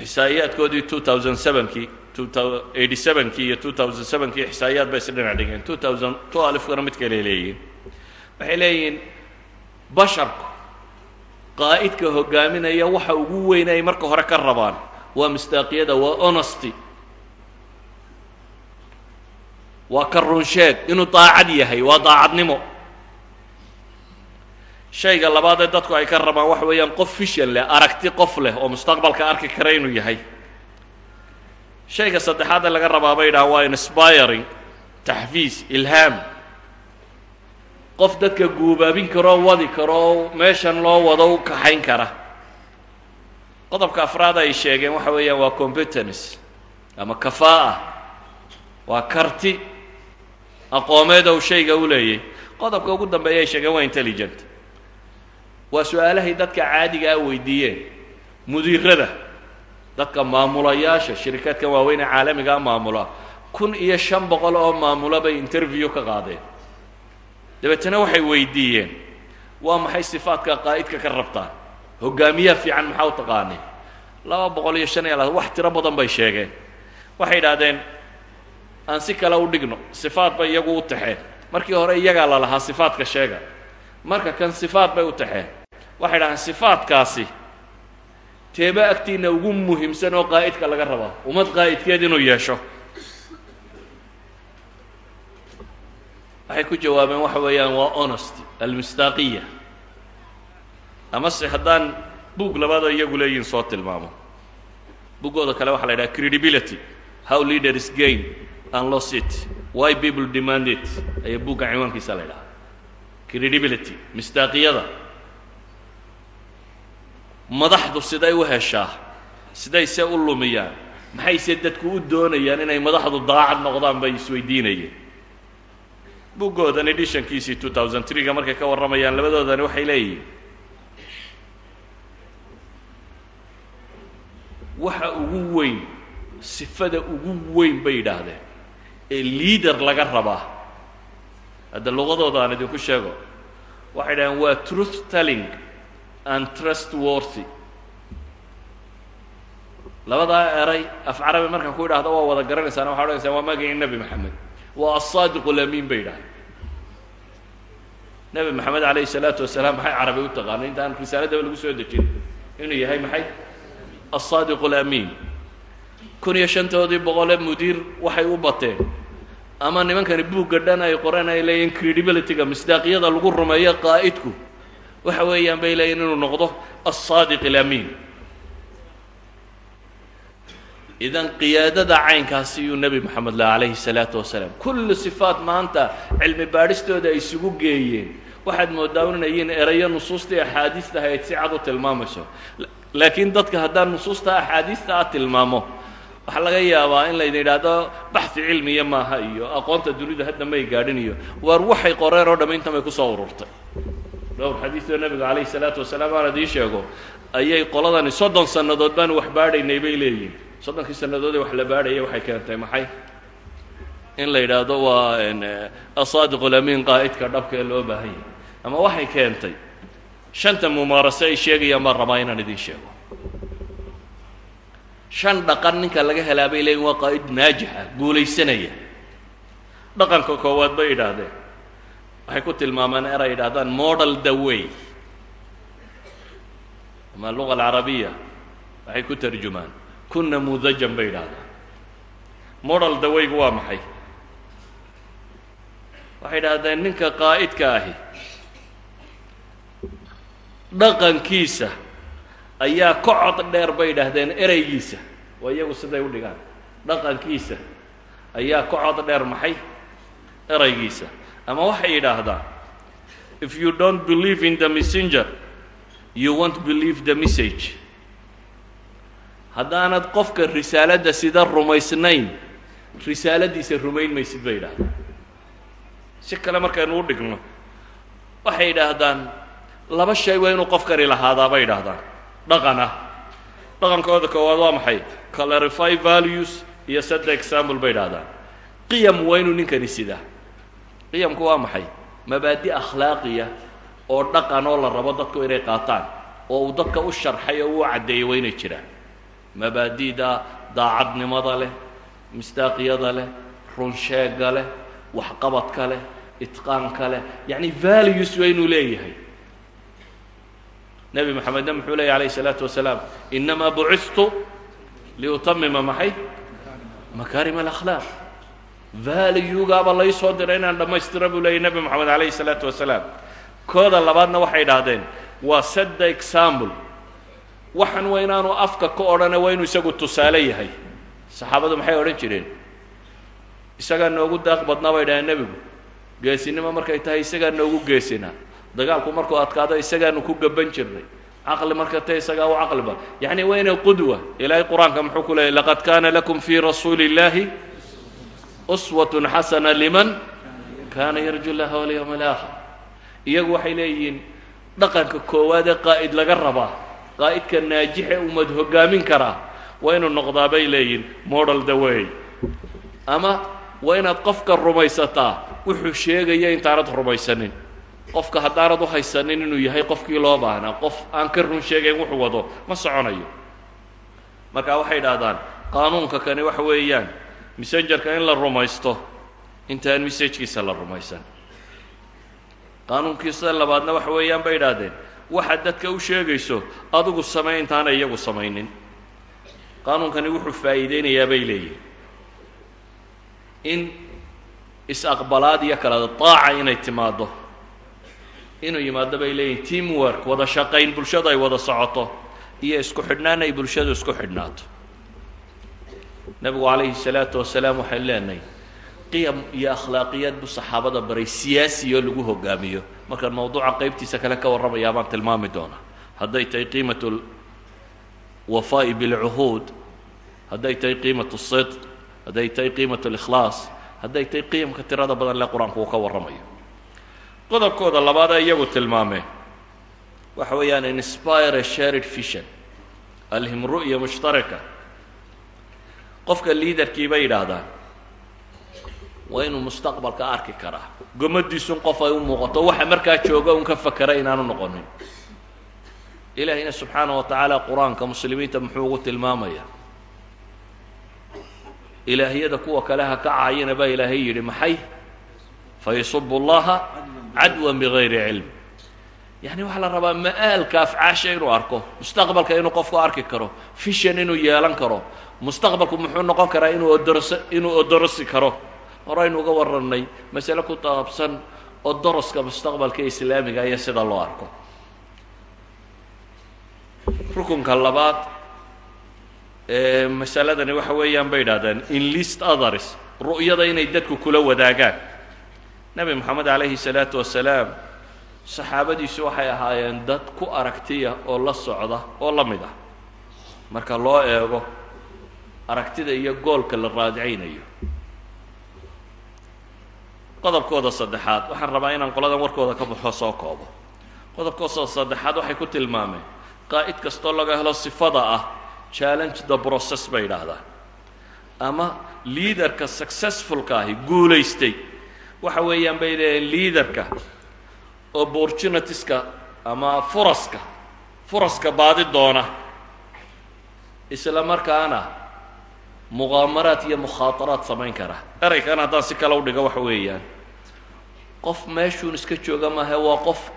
xisaa'iyaadkoodii two thousand sevenkii eighty sevenkii iyo two thousand sevenkii xisaa'iyaad bay isdhinac dhigeen two thousand two alifkana mid kale leeyihiin. Waxay leeyihiin basharku qaa'idka hoggaaminaya waxa ugu weyn ay marka hore ka rabaan waa mistaaqiyada waa honesty. Waa ka run sheeg inuu daacad yahay waa daacadnimo shayga labaad ee dadku ay ka rabaan waxa weeyaan qof fishan leh aragti qof leh oo mustaqbalka arki kara inuu yahay. Shayga saddexaad ee laga rabaa bay yidhahaan waa inspiring taxfiis ilhaam qof dadka guubaabin karoo wadi karoo meeshan loo wado u kaxayn kara. Qodobka afraad ay sheegeen waxa weeyaan waa competence ama kafaa'a waa karti aqoomeed ou shayga u leeyay. Qodobka ugu dambeeya ay sheegeen waa intelligent waa su'aalahay dadka caadiga ah weydiiyeen. Mudiirada dadka maamulayaasha shirikaadkan waaweyn ee caalamigaa maamula. Kun iyo shan boqol oo maamulo bay interview ka qaadeen. Dabeetana waxay weydiiyeen. Waa maxay sifaadka qaa'idka ka rabtaan hoggaamiyaha fiican maxaa u taqaanay laba boqol iyo shan iyo labaatan wax tiro badan bay sheegeen. Waxay idhahdeen aan si kale u dhigno. Sifaad bay iyagu u taxeen. Markii hore iyagaa la lahaa sifaadka sheega. Marka kan sifaad bay u taxeen waxay dhahdeen sifaadkaasi teeba agtiina ugu muhiimsan oo qaa'idka laga rabaa. Ummad qaa'idkeed inuu yeesho. Waxay ku jawaabeen waxa weeyaan waa honesty almistaaqiya amase haddaan buug labaadoo iyagu leeyihiin soo tilmaamo. Buggooda kale waxaa la yidhaha credibility. How leaders gain and lost it. Why people demand it. Ayaa buugga cinwaankiisa la ydhaha credibility mistaaqiyada madaxdu siday u heshaa siday se u lumiyaan maxayse dadku u doonayaan inay madaxdu daacad noqdaan bay isweydiinayeen. Buggoodan edishankiisii two thousand three-ga markay ka warramayaan labadoodani waxay leeyihiin. Waxa ugu weyn sifada ugu weyn bay yidhaahdeen ee liader laga rabaa. Hadda luqadooda aan idinku sheego waxay dhahdeen waa truth telling and trustworthy. Labadaa eray af carabi markaa ku idhaahdo waa wada garanaysaan waxaa odhanaysaan waa magacii nebi maxamed. Waa asaadiqu lamiin bay idhaaheen nebi maxamed alayhi salaatu wasalaam maxay carabi u taqaanay? Intaan risaaladaba lagu soo dejin inuu yahay maxay? Asaadiq alamiin. Kun iyo shantoodii boqole mudiir waxay u bateen. Ama nimankani buugga dhan ay qoreen ay leeyiin credibilityga misdaaqyada lagu rumeeyo qaa'idku waxa weeyaan bay leeyihin inuu noqdo aلصaadiq اlamiin idan qiyaadada caynkaasi iyuu nebi moxamed lah calayhi الsalaatu wasalaam kullu sifaat maanta cilmi baadhistooda ay isugu geeyeen waxaad moodaa inay yihiin erayo nusuustii axaadiista ahayd si cad u tilmaamayso laakiin dadka haddaan nusuusta axaadiista a tilmaamo waxaa laga yaabaa in laydin idhaahdo baxi cilmiya maaha iyo aqoonta dunida hadda may gaadhin iyo waar waxay qoreen oo dhamm intan bay kusoo ururtay dhowr xadiisoo nebiga calayhi salaatu wasalaam aan idii sheego ayay qoladani soddon sannadood baanu wax baadhaynay bay leeyihiin soddonkii sannadoodee wax la baadhaya waxay keentay maxay? In la yidhaahdo waa asaadiq lamiin qaa'idka dhabka ee loo baahan yahay. Ama waxay keentay shanta mumaarase ay sheegayaan baan rabaa inaan idin sheego. Shan dhaqan ninka laga helaa bay leeyihiin waa qaa'id naajixa guulaysanaya. Dhaqanka koowaad bay idhaahdeen waxay ku tilmaamaan eray yidhahdaan model the way. Ama luga alcarabiya waxay ku tarjumaan. Kun namuudajan bay idhahdaan model the waygu waa maxay? Waxay idhahdeen ninka qaa'idka ahi dhaqankiisa ayaa ka cod dheer bay idhaahdeen ereygiisa waa iyagu siday u dhigaan. Dhaqankiisa ayaa ka cod dheer maxay? Ereygiisa ama waxay yidhaahdaan if you don't believe in the messenger you won't believe the message. Haddaanad qofka risaaladda sida rumaysnayn risaaladiisa rumayn maysid bay yidhahdaan. Si kale markaynu u dhigno waxay yidhaahdaan laba shay waa inuu qofkani lahaadaa bay yidhaahdaan. Dhaqan ah dhaqankooda koowaad waa maxay? Clarify values iyo sadde example bay yidhahdaan qiyam waa inuu ninkani sidaa qiyamku waa maxay? Mabaadi akhlaaqiya oo dhaqan oo la rabo dadku inay qaataan oo uu dadka u sharxay oo uu caddeeyey waa inay jiraan. Mabaadida daacadnimada leh misdaaqyada leh runsheega leh waxqabadka leh itqaanka leh yacni values waa inuu leeyahay. Nebi moxamedna muxuu leeyay alayh الsalaatu wasalaam inamaa bucistu liutamima maxay? Makaarima alakhlaaq valyugaaba lay soo diray inaan dhammaystira buu leeyay nebi moxamed calayhi isalaatu wasalaam. Kooda labaadna waxay idhaahdeen waa sadda examble waxan waa afka ka odhane waa isagu tusaale yahay. Saxaabadu maxay odhan jireen? Isagaa noogu daaq badnaa bay idhaaheen nebigu. Geesinimo markay tahay isagaa noogu geesinaa. Dagaalku markuu adkaado isagaanu ku gaban jirnay. Caqli marka tahy isagaa u caqliba yacni waa inay qudwa. Ilaahay qur'aanka muxuu ku leeyay laqad kaana lakum fii rasuuli illahi uswatun xasana liman kaana yarju llaha walyawma alaakhir iyagu waxay leeyihiin dhaqanka koowaad ee qaa'id laga rabaa qaa'idka naajixe ummad hoggaamin karaa waa inuu noqdaa bay leeyihiin model the way. Ama waa inaad qofka rumaysataa wuxuu sheegaya intaanad rumaysanin. Qofka haddaanad u haysanin inuu yahay qofkii loo baahnaa qof aan ka run sheegayn wuxuu wado ma soconayo. Marka waxay idhahdaan qaanuunka kani waxa weeyaan messengerka in la rumaysto? Intaan messajkiisa la rumaysan. Qaanuunkiisa labaadna waxa weeyaan bay idhaahdeen. Waxaad dadka u sheegayso adigu samay intaana iyagu samaynin. Qaanuunkani wuxuu faa'iideynayaa bay leeyihiin in is-aqbalaad iyo kala daaca inay timaaddo. Inuu yimaado bay leeyihiin team wada shaqayn bulshadu ay wada socoto. Iyo isku xidhnaan ay bulshadu isku xidhnaato nebigu calayhi salaatu wasalaam waxay leenahay qiyam iyo akhlaaqiyaad buu saxaabada baray siyaasiyo lagu hogaamiyo. Markaan mawduuca qaybtiisa kale ka warramayaa baan tilmaami doonaa. Hadday tahay qiimat lwafaa'i bilcuhuud hadday tahay qiimat sidq hadday tahay qiimat likhlaas hadday tahay qiyamka tirada badan le qur'aanku uu ka warramayo. Qodobkooda labaadee iyagu tilmaameen waxa weeyaan inspire shared vision alhim ru'ya mushtaraka qofka liaderkii bay yidhaahdaan waa inuu mustaqbalka arki karaa. Gomadiisun qof ay u muuqato. Waxa markaa jooga un ka fakera inaanu noqonin. Ilaahayna subxaana wa tacaala qur'aanka muslimiinta muxuu ugu tilmaamaya. Ilaahyada kuwa kale ha ka caayina baa ilaahay yidhi maxay? Fayasubu اllaha cadwan bigayri cilm yani waxaa la rabaa ma'aalka afcaasha inuu arko mustaqbalka inuu qofku arki karo fishan inuu yeelan karo mustaqbalku muxuu noqon karaa inuu odoros inuu odorosi karo. Horaynu uga warannay masale ku taabsan odoroska mustaqbalka islaamiga iyo sida loo arko. Rukunka labaad masaladani waxa weeyaan bay idhahdeen inlist others ru'yada inay dadku kula wadaagaan. Nebi moxamed calayhi salaatu wasalaam saxaabadiisu waxay ahaayeen dad ku aragtiya oo la socda oo la mid ah. Marka loo eego aragtida iyo goolka la raadicaynayo. Qodobkooda saddexaad waxaan rabaa inaan qoladan warkooda ka baxo soo koobo. Qodobkooda saddexaad waxay ku tilmaameen qaa'id kastoo laga helo sifada ah challenge the process bay idhaahdaan ama liaderka successfulka ahi guulaystay. Waxa weeyaan bay leeyihiin liaderka opportunitieska ama furaska. Furaska baadi doona. Isla markaana muqaamaraad iyo mukhaataraad samayn kara. Eraykan haddaan si kale u dhigo waxa weeyaan. Qof meeshuun iska jooga maahe waa qof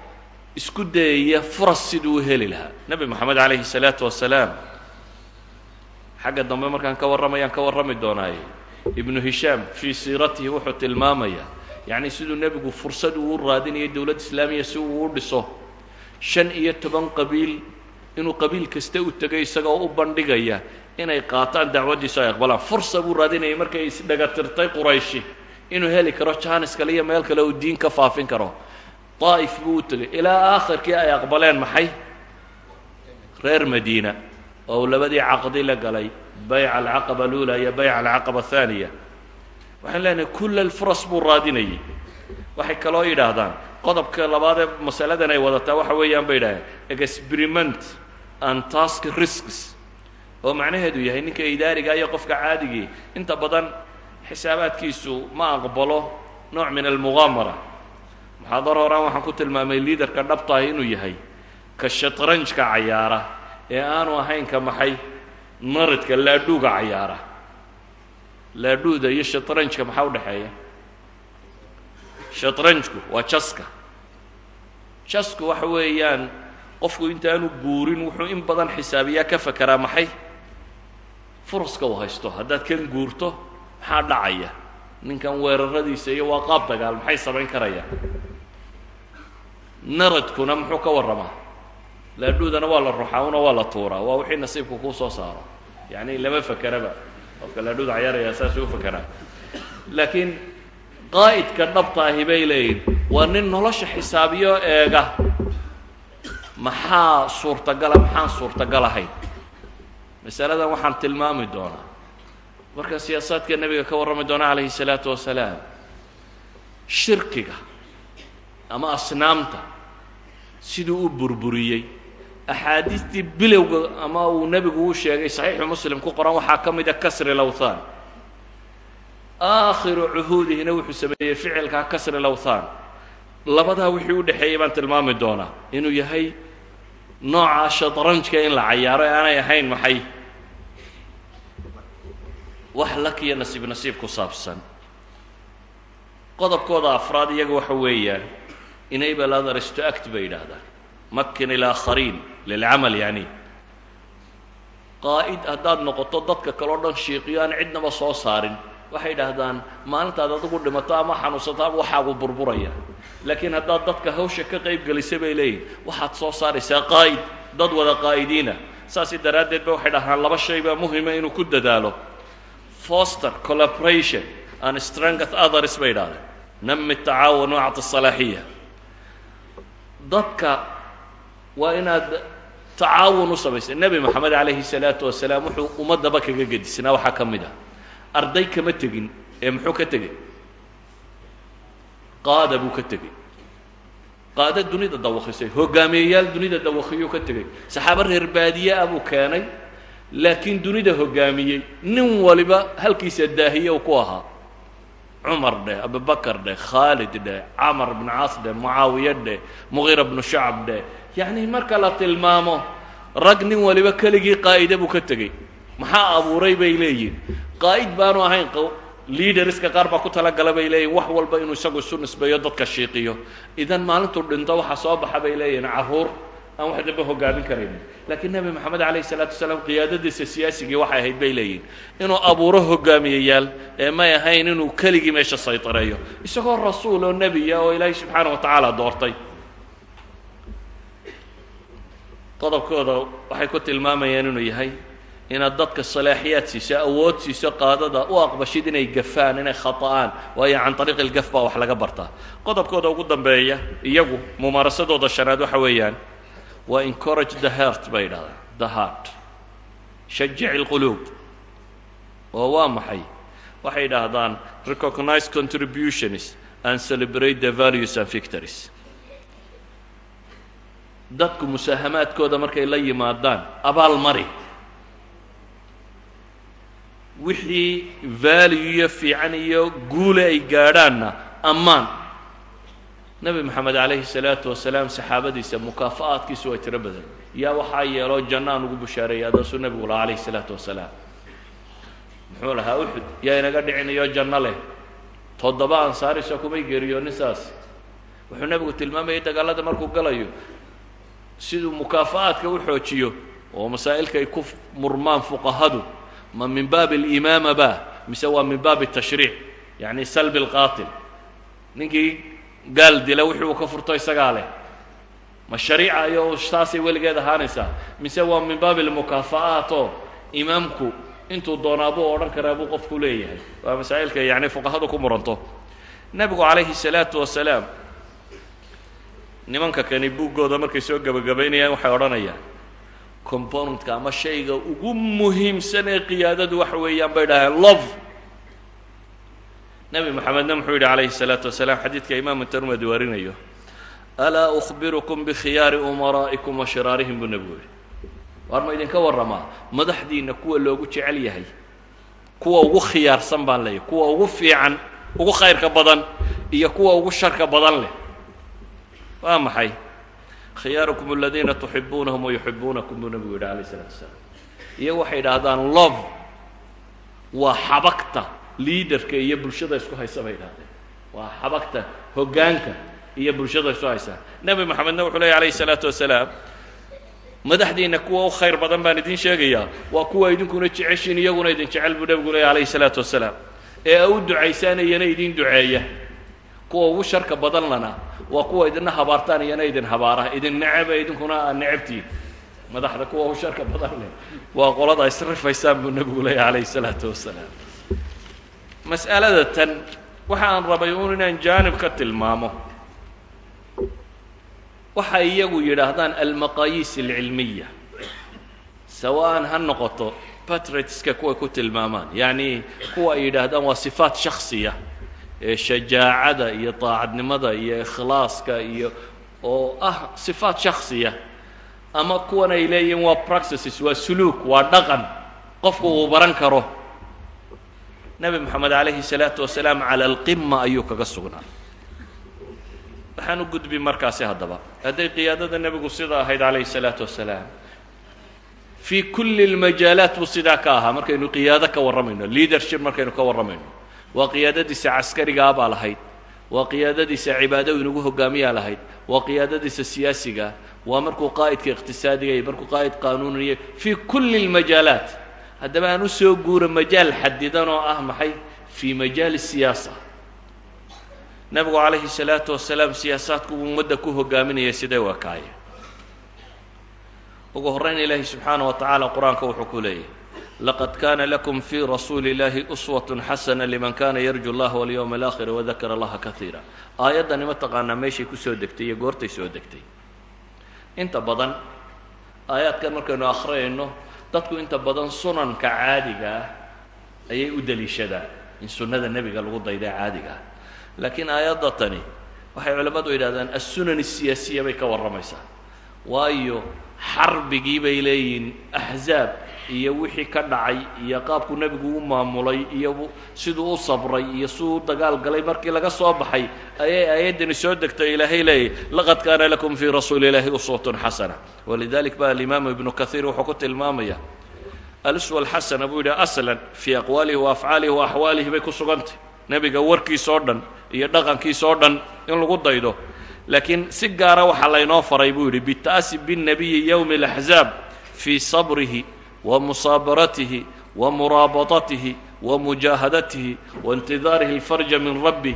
isku dayaya furas siduu u heli lahaa. Nebi moxamed calayhi salaatu wasalaam xagga dambe markaan ka warramayaan ka warrami doonaaye. Ibnu hishaam fii siiratihi wuxuu tilmaamayaa yacni siduu nebigu fursad uu u raadinayay dowladd islaamiya si uu u dhiso shan iyo toban qabiil inuu qabiil kasta u tegay isagoo u bandhigaya inay qaataan dacwaddiisu ay aqbalaan. Fursa buu raadinayay markay isdhagatirtay qurayshi inuu heli karo jaanis kale iyo meel kale uu diin ka faafin karo. Daa'if buu u tegay. Ilaa aakhirkii ay aqbaleen maxay? Reer madiina oo labadii caqdi la galay bayca alcaqaba aluula iyo bayca alcaqaba ahaaniya waxaan leenahay kulla alfuras buu raadinayay. Waxay kaloo yidhaahdaan qodobka labaadee masaladan ay wadataa waxa weeyaan bay yidhahdeen experiment and task risks. Oo macnaheedu yahay ninka idaariga iyo qofka caadigii inta badan xisaabaadkiisu ma aqbalo nooc min almugaamara muxaadaro horaan waxaan ku tilmaamay liaderka dhabtaah inuu yahay ka shatranjka cayaara ee aanu ahayn ka maxay naridka laadhuuga cayaara laadhuuda iyo shatranjka maxaa udhexeeya shatranjku waa jaska. Jasku waxa weeyaan qofku intaanu guurin wuxuu in badan xisaabiyaa ka fakeraa maxay? Furaska uu haysto. Haddaad kan guurto maxaa dhacaya? Ninkan weeraradiisa iyo waa qaab dagaal maxay samayn karayaan? Naradkuna muxuu ka warramaa? Laadhuudana waa la ruxaa una waa la tuuraa. Waa wixii nasiibku kuu soo saaro. Yacni lama fakeraba qofka laadhuuda cayaaraya saasuu u fakeraa laakiin qaa'idka dhabta ahi bay leeyihiin waa nin nolosha xisaabiyo eega. Maxaa suurtagala maxaan suurtagal ahayn masaladan waxaan tilmaami doonaa. Marka siyaasaadka nebiga ka warrami doona calayhi salaatu wasalaam shirkiga ama asnaamta siduu u burburiyey axaadiistii bilowga ama uu nebigu u sheegay saxiixu muslim ku qoran waxaa ka mida kasri lawthaan aakhiru cuhuudihina wuxuu sameeyey ficilkaa kasri lawthaan labadaa wixii u dhexeeyey baan tilmaami doonaa inuu yahay nooca shatranjka in la cayaaro ee aanay ahayn maxay wax lakiyo nasiib nasiib ku saabsan qodobkooda afraad iyaga waxa weeyaan enable to act bay yidhaahdaan makin ilaakhariin lilcamal yani qaa'id haddaad noqoto dadka kaleo dhan shiiqiyo aan cidnaba soo saarin waxay idhaahdaan maalintaad adigu dhimato ama xanuunsato ama waxaagu burburaya laakiin haddaad dadka hawsha ka qayb gelisa bay leeyihiin waxaad soo saaraysaa qaa'id dad wada qaa'idiina saasi daraaddeed ba waxay dhahaan laba shay baa muhima inuu ku dadaalo foster collaboration and strength others bay idhahdeen nami tacaawun wacti salaaxiya dadka waa inaad tacaawun u samaysay. Nebi moxamed calayhi salaatu wasalaam wuxuu ummaddaba kaga gedisnaa waxaa ka mid ah arday kama tegin ee muxuu ka tegey qaada buu ka tegey qaada dunida dawakhisay hogaamiyeyaal dunida dawakhiyuu ka tegey saxaabo reer baadiye ah buu keenay laakiin dunida hogaamiyey nin waliba halkiisa daahiye uu ku ahaa cumar dheh abubakar dheh khaalid dheh camar bnu caas dheh mucaawiya dheh mugiira bnu shacab dheh yacni marka la tilmaamo rag nin waliba keligii qaa'ide buu ka tegey. Maxaa abuuray bay leeyihiin qaa'id baanu ahayn liaderska qaar baa ku talagala bay leeyihiin wax walba inuu isagu isu nisbeeyo dadka shiiqiyo. Idan maalintuu dhinto waxa soo baxa bay leeyihiin carruur aan wax damba hogaamin karaynin laakiin nebi moxamed calayhi salaatu wasalaam qiyaadadiisa siyaasigii waxay ahayd bay leeyihiin inuu abuuro hogaamiyayaal ee may ahayn inuu keligii meesha saytareeyo. Isagoo rasuul oo nebiya oo ilaahay subxaana wa tacaala doortay. Qodobkooda waxay ku tilmaamayaan inuu yahay inaad dadka salaaxiyaad siiso awood siiso qaadada u aqbashid inay gafaan inay khata'aan waayo can ariiqi ilgaf baa wax laga bartaa. Qodobkooda ugu dambeeya iyagu mumaarasadooda shanaad waxa weeyaan waa encourage the heart bay yidhahdaan the heart. Shajic ilquluub oo waa maxay? Waxay yidhaahdaan recognize contributions and celebrate the values and victories. Dadku musaahamaadkooda markay la yimaadaan abaal mari. Wixii value iyo fiican iyo guule ay gaadhaanna ammaan nebi moxamed calayhi salaatu wasalaam saxaabadiisa mukaafa'aadkiisu waa tiro badan. Yaa waxaa yeeloo janno aan ugu bushaareeyay adaasuu nebigu lahaa calayhi salaatu wasalaam muxuu lahaa uxud yaa inaga dhicinayo janno leh. Toddoba ansaarisa kumay geeriyoonin saas wuxuu nebigu tilmaamayay dagaalada markuu galayo siduu mukaafa'aadka u xoojiyo oo masaa'ilka ay ku murmaan fuqahadu ma min baabi alimaama ba mise waa min baabi tashriic yacni salbi alqaatil. Ninkii gaal dila wixii uu ka furto isagaa leh. Ma shariica iyo saasay weligeed ahaanaysaa mise waa min baabi almukaafa'aat imaamku intuu doonaa buu odhan karaa buu qofku leeyahay? Waa masaa'ilka yacni fuqahadu ku muranto. Nebigu calayhi salaatu wasalaam nimanka kani buuggooda markay soo gebagabaynayaan waxay odhanayaan componentka ama shayga ugu muhiimsan ee qiyaadadu waxa weeyaan bay dhaheen love nebi moxamedna muxuu yidhi calayhi الsalaatu wasalaam xadiidka imaamu termedi warinayo alaa أkhbirukum bikhiyaari umaraa'ikum wa shiraarihim buu nebigu yidhi waar ma idinka warramaa madaxdiinna kuwa loogu jecel yahay kuwa ugu khiyaarsan baan leeyahy kuwa ugu fiican ugu khayrka badan iyo kuwa ugu sharka badan leh waa maxay khiyaarukum aladiina tuxibuunahum wayuxibuunakum buu nebigu yidhi alayh isalaatu wasalaam iyagu waxay idhaahdaan love waa xabagta liaderka iyo bulshada isku haysa bay idhahdeen waa xabagta hoggaanka iyo bulshada isku haysa. Nebi moxamedna wuxuu leeyay alayhi isalaatu wasalaam madaxdiinna kuwa u khayr badan baan idin sheegayaa. Waa kuwa idinkuna jeceshiin iyaguna idin jecel buu nebigu leeyay alayhi isalaatu wasalaam. Ee u ducaysaanayana idin duceeya. Kuwa ugu sharka badan lana waa kuwa idina habaartaan iyana idin habaara idin neceba idinkuna aad necabtihiin madaxda kuwa ugu sharka badan leh waa qolada isrifaysaan buu nebigu leeyay calayhi isalaatu wasalaam mas'alada tan waxa rabay uun inaan jaanib ka tilmaamo. Waxay iyagu yidhaahdaan almaqaayiis alcilmiya sawa'an ha noqoto patriotiska kuway ku tilmaamaan. Yacni kuwa ay yidhaahdaan waa sifaat shaksiya ee shajaacada iyo daacadnimada iyo ikhlaaska iyo oo ah sifaat shaksiya ama kuwan ay leeyihiin waa praxeses waa suluuk waa dhaqan. Qofku uu baran karo nebi moxamed calayhi salaatu wasalaam cala alqima ayuu kaga sugnaa. Waxaan u gudbi markaasi haddaba. Hadday qiyaadada nebigu sidaa ahayd calayhi salaatu wasalaam. Fii kulli lmajaalaat buu sidaa ka ahaa. Markaynu qiyaado ka warramayno. Leadership markaynu ka warramayno. Waa qiyaadadiisa caskarigaa baa lahayd. Waa qiyaadadiisa cibaado inugu hogaamiyaa lahayd. Waa qiyaadadiisa siyaasigaa waa markuu qaa'idka iqtisaadiga iyo markuu qaa'id qaanuuniya. Fii kulli اlmajaalaat haddaba aan u soo guuro majaal xadidan oo ah maxay? Fii majaali siyaasa. Nabigu calayhi salaatu wasalaam siyaasaadku uu ummadda ku hogaaminaya sidee wakaaya ugu horeyn ilaahi subxaana wa tacaala qur'aanka wuxuu ku leeyahy laqad kana lakum fii rasuuli اllahi uswat xasana liman kana yarju اllaha walyowma alakhir wadakara allaha kaiira aayaddani ma taqaanaa meeshay ku soo degtay iyo goortay soo degtay? Inta badan aayaadkan markaynu akhriyayno dadku inta badan sunanka caadiga ah ayay u deliishadaan in sunnada nebiga lagu dayday caadiga. Laakiin aayadda tani waxay culammadu yidhahdaan assunan الsiyaasiya bay ka warramaysaa. Waayo xarbigii bay leeyihiin axzaab iyo wixii ka dhacay iyo qaabku nebigu u maamulay iyo siduu u sabray iyo siduu u dagaal galay markii laga soo baxay ayay aayaddani soo degtay ilaahay leeyahy laqad kaana lakum fii rasuuli illahi uswatun xasana. Walidalik ba alimaamu ibnu kahiir wuxuu ku tilmaamaya aluswa alxasana buu yidhi aslan fii aqwaalihi wa afcaalihi bay ku sugantay nebiga warkiisa oo dhan iyo dhaqankiisa oo dhan in lagu daydo. Laakiin si gaara waxaa laynoo faray buu yidhi bita'asi binebiyi yowmi alaxzaab fii sabrihi wa musaabaratihi wa muraabadatihi wa mujaahadatihi wa intidaarihi alfarja min rabbi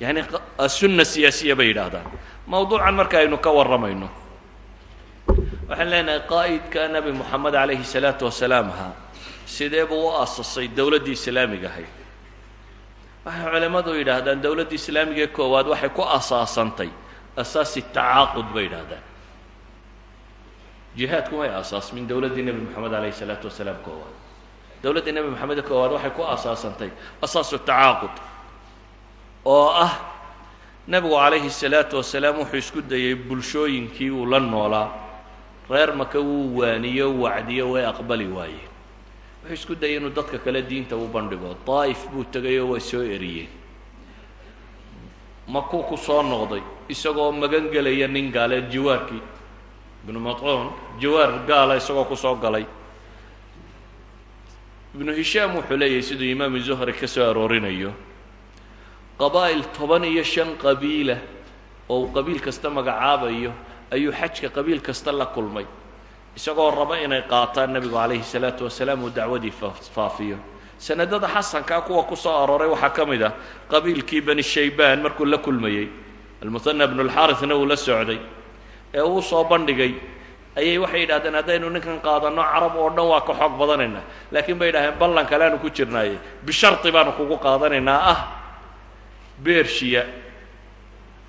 yacni asunna siyaasiya bay yidhaahdaan mowduucan marka aynu ka warramayno waxaan leenahay qaa'idka nebi moxamed calayhi salaatu wasalaam ahaa sidee buu u asasay dowladdii islaamiga ahayd waxay culimmadu yidhaahdaan dowladdii islaamiga koowaad waxay ku asaasantay asaasi tacaaqud bay yidhaahdaan jihaadku may asaasmin dowladdii nebi moxamed calayhi salaatu wasalaam koowaad dowladdii nebi moxamed koowaad waxay ku asaasantay asaasu tacaaqud oo ah nebigu calayhi salaatu wasalaam wuxuu isku dayey bulshooyinkii uu la noolaa. Reer maka wuu waaniyo wacdiyo way aqbali waayeen. Wuxuu isku dayay inuu dadka kale diinta u bandhigo. Daa'if buu tegayoo way soo eriyeen. Makuu ku soo noqday isagoo magan gelaya nin gaaleed jiwaarkii ibnu madcuun jiwaar gaala isagoo ku soo galay. Ibnu hishaam wuxuu leeyahay siduu imaamu zuhri ka soo aroorinayo qabaa'il toban iyo shan qabiila oo uu qabiil kasta magacaabayo ayuu xajka qabiil kasta la kulmay isagoo raba inay qaataan nebigu calayhi salaatu wasalaam uu dacwadii faafiyo. Sanadada xasankaa kuwa ku soo arooray waxaa ka mid ah qabiilkii bani shaybaan markuu la kulmayey almuhana bnu lxaarithna uu la socday ee uu soo bandhigay. Ayay waxay yidhahdeen haddaynu ninkan qaadanno carab oo dhan waa ka xoog badanaynaa laakiin bay yidhahdeen ballan kaleanu ku jirnaaye. Bisharti baanu kugu qaadanaynaa. Ah bershiya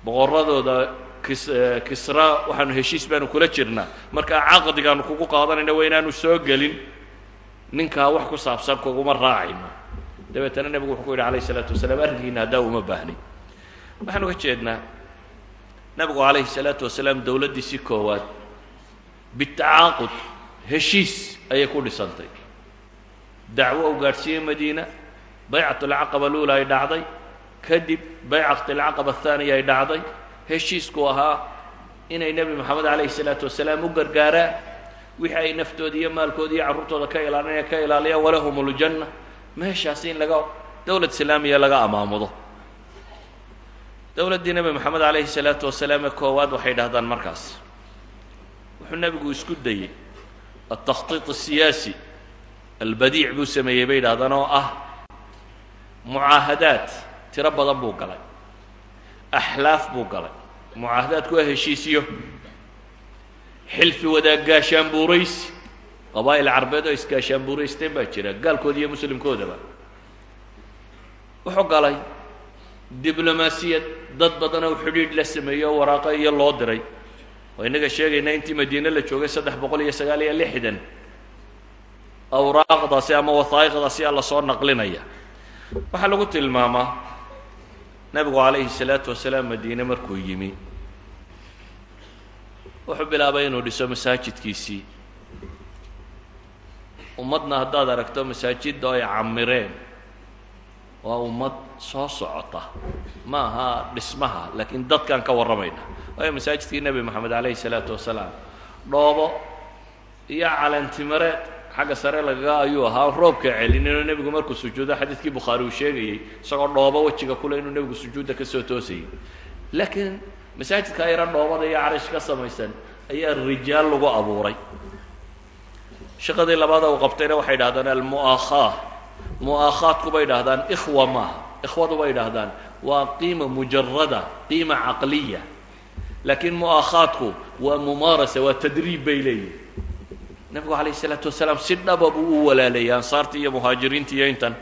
boqorradooda kis kisra waxaanu heshiis baanu kula jirnaa. Markaa caqdigaanu kugu qaadanayna waa inaanu soo gelin. Ninkaa wax ku saabsan kuguma raacayno. Dabeetana nebigu wuxuu ku yidhi alayh isalaatu wasalaam arrinkiina haddaa uma baahnin waxaanu ka jeednaa nebigu calayhi salaatu wasalaam dowladdiisii koowaad bitacaaqud heshiis ayay ku dhisantay. Dacwo u gaadhsiiyey madiina baycat alcaqaba luula ay dhacday kadib baycat alcaqaba ahaaniya ay dhacday. Heshiisku ahaa inay nebi moxamed calayhi salaatu wasalaam u gargaaraan wixii ay naftooda iyo maalkooda iyo carruurtooda ka ilaalinaya ka ilaaliyaan walahum uljanna meeshaasi in laga dowlad islaamiya laga amaamudo dowladdii nebi moxamed calayhi salaatu wasalaam ee koowaad waxay dhahdaan markaas. Wuxuu nebigu isku dayey altakhtiit asiyaasi albadiic buu sameeyey bay yidhahdaan oo ah mucaahadaad tiro badan buu galay axlaaf buu galay mucaahadaadku waa heshiisiyo xilfi wadaag gaashaanbuuraysi qabaa'il carbeed oo isgaashaanbuuraysteen baa jira gaalkooda iyo muslimkoodaba. Wuxuu galay diblomaasiyad dad badan oo xidhiidh la sameeyey oo waraaqo iyo loo diray. Oo innaga sheegaynaa intii madiine la joogay saddex boqol iyo sagaal iyo lixdan. Awraaqdaasi ama wasaa'iqdaasi aa la soo naqlinaya. Waxaa lagu tilmaamaa nebigu calayhi salaatu wasalaam madiine markuu yimi wuxuu bilaabay inuu dhiso masaajidkiisii. Ummadna haddaad aragto masaajidda ay camireen waa ummad soo socota. Ma aha dhismaha laakiin dadkaan ka warramayna. Waayo masaajidkii nebi moxamed calayhi salaatu wasalaam dhoobo iyo calentimareed xagga sare lagaga ayuu ahaa roobka celinino nebigu markuu sujuudo xadiidkii bukhaari uu sheegayey isagoo dhoobo wejiga kule inuu nebigu sujuudda ka soo toosayay laakiin masaajidka ayra dhoobada iyo carish ka samaysan ayaa rijaal lagu abuuray. Shaqadii labaada uu qabtayna waxay dhahdaan almu'aakhaa mu'aakhaadku bay dhahdaan ikhwa maaha ikhwadu bay dhahdaan waa qiima mujarada qiima caqliya. Laakiin mu'aakhaadku waa mumaarasa waa tadriib bay leeyihiin nebigu calayh isalaatu wasalaam si dhaba buu u walaaleeyay ansaartii iyo muhaajiriintii iyo intan.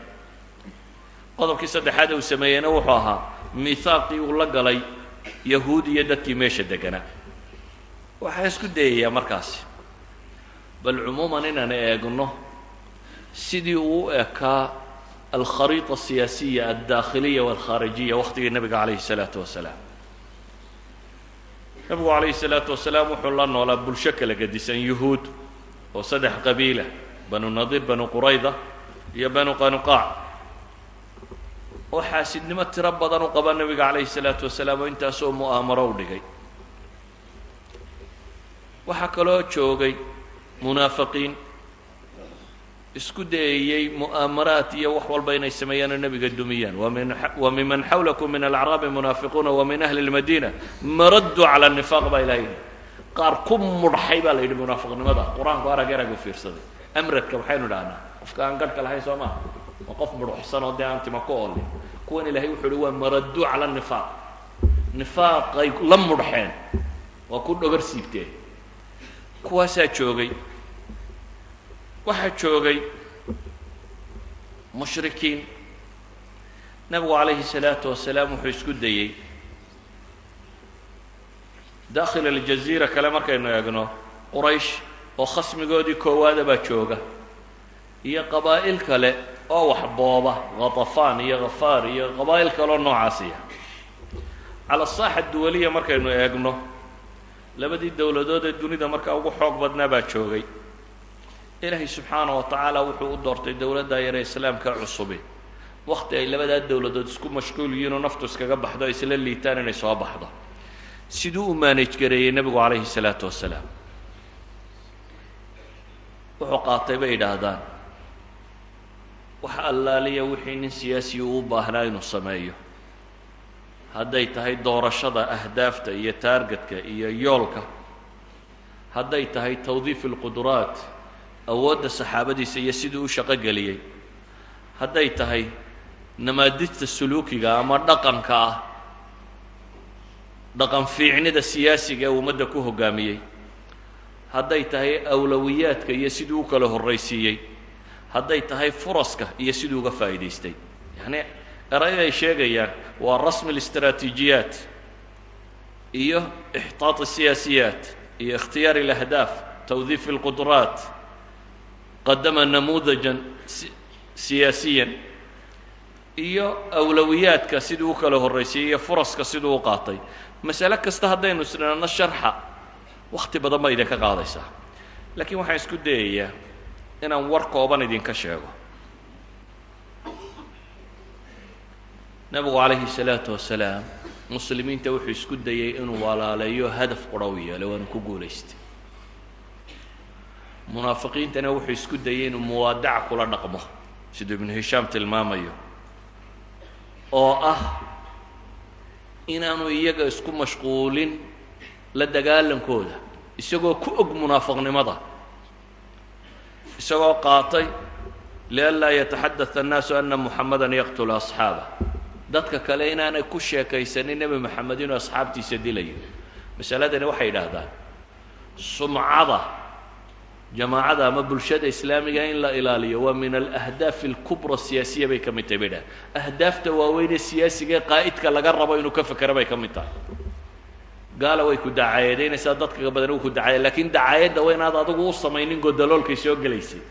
Qodobkii saddexaad uu sameeyeyna wuxuu ahaa mihaaqii uu la galay yahuud iyo dadkii meesha deganaa waxaa isku dayayaa markaasi. Bal cumuuman inaan eegno sidii uu u ekaa alkhariiطa asiyaasiya aldaakhiliya walkhaarijiya waqtigii nebiga calayhi الsalaatu wasalaam nabigu calayhi salaatu wasalaam wuxuu la noolaa bulsho kala gedisan yuhuud oo saddex qabiila banu nadiir banu qurayda iyo banu qanuqaac oo xaasidnimo tiro badan u qaba nebiga calayhi salaatu wasalaam oo intaasoo mu'aamaro u dhigay waxaa kaloo joogay munaafiqiin isku dayayey mu'aamaraat iyo wax walba inay sameeyaan oo nebiga dumiyaan. Wa miman xawlakum min alacraabi munaafiquuna wa min ahli اlmadiina maraddu cala nifaaq baa ilahay yidhi. Qaar ku mudxay baa la yidhi munaafiqnimada qur'aanku arag erag u fiirsaday. Amradka waxaynu idhahnaa qofka aan garhka lahayn soo maha waa qof mudhuxsan oo dee aan tima ku oolin. Kuwan ilahay wuxuu uhi waa maraddu cala nifaaq. Nifaaqay la mudhxeen. Waa ku dhogor siibteen. Kuwaasaa joogay waxaa joogay mushrikiin. Nabigu calayhi salaatu wasalaam wuxuu isku dayey dakhil aljaziira kale markaynu eegno quraysh oo khasmigoodii koowaada baa jooga. Iyo qabaa'il kale oo wax booba khatafaan iyo khafaar iyo qabaa'il kaleoo noocaasiya cala saaxa duwaliya markaynu eegno labadii dowladood ee dunida markaa ugu xoog badnaa baa joogay ilaahay subxaana wa tacaala wuxuu u doortay dowladda yaree islaamka cusubi wakti ay labadaa dowladood isku mashquul yihiin oo naftu iskaga baxdo isla liitaan inay soo baxdo. Siduu u maanaj gareeyey nebigu calayhi salaatu wasalaam. Wuxuu qaatay bay yidhaahdaan wax allaaliya wixii nin siyaasiya uu baahnaa inuu sameeyo. Hadday tahay doorashada ahdaafta iyo taargetka iyo yoolka hadday tahay tawdiif alquduraat awoodda saxaabadiisa iyo siduu u shaqo geliyey. Hadday tahay namaadijta suluukiga ama dhaqanka ah dhaqan fiicnida siyaasiga ee ummadda ku hoggaamiyey hadday tahay awlawiyaadka iyo siduu u kala horraysiiyey. Hadday tahay furaska iyo siduu uga faa'idaystay yacnii eray sheegayaan waa rasmi listraatiijiyaat iyo ixtaat asiyaasiyaat iyo ikhtiyaari alahdaaf tawdiif alqudraat qadama namuudajan siyaasiyan. Iyo awlowiyaadka siduu u kala horraysiyey iyo furaska siduu u qaatay. Masale kasta haddaynu isdhinaano sharxa wakti badan baa idinka qaadaysaa. Laakiin waxaan isku dayayaa inaan war kooban idinka sheego. Nabigu calayhi الsalaatu wasalaam muslimiinta wuxuu isku dayey inuu walaaleeyo hadaf qura u yeelo waanu ku guulaystay munaafiqiintana wuxuu isku dayay inuu muwaadac kula dhaqmo siduu ibnu hishaam tilmaamayo oo ah inaanu iyaga isku mashquulin la dagaalankooda isagoo ku og munaafiqnimada isagoo qaatay lianlaa yataxadaa annaasu ana muxamadan yaqtulu asxaaba. Dadka kale inaanay ku sheekaysanin nebi moxamed inuu asxaabtiisa dilayo. Masaladani waxay yidhaahdaan sumcada jamaacada ama bulshada islaamiga in la ilaaliyo waa min alahdaaf alkubra siyaasiya bay ka mid tahay bay dhaha. Ahdaafta waaweyn ee siyaasiga ee qaa'idka laga rabo inuu ka fekero bay ka mid tahay. Gaala way ku dacaayadeynaysaa dadkaga badan uu ku dacaya laakiin dacaayadda waa inaad adigu u samaynin godaloolkay soo gelaysay.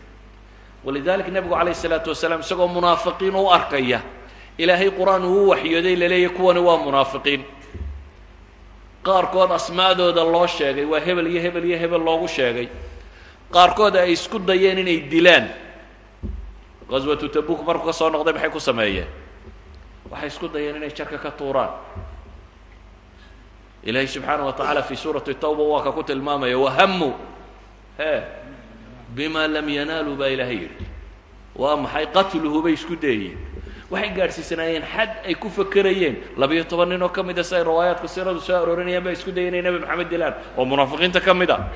Walidalika nebigu calayh isalaatu wasalaam isagoo munaafiqiin u arkaya ilaahay qur'aan uu u waxyooday laleeyahy kuwani waa munaafiqiin. Qaarkood asmaadooda loo sheegay waa hebel iyo hebel iyo hebel loogu sheegay qaarkood ay isku dayeen inay dilaan. Qaswatu tabuk markuu ka soo noqday maxay ku sameeyeen? Waxay isku dayeen inay jarka ka tuuraan. Ilaahay subxaana wa tacaala fi suurati tawba waa ka ku tilmaamaya wahamu he bima lam yanaaluu baa ilaahay yidhi. Waa maxay? Qatluhu bay isku dayeen. Waxay gaadhsiisanaayeen xad ay ku fakerayeen labiyo toban nin oo ka mida si ay riwaayaadku siradu soo aroorinayaan bay isku dayeen inay nebi maxamed dilaan. Oo munaafiqiinta ka mid a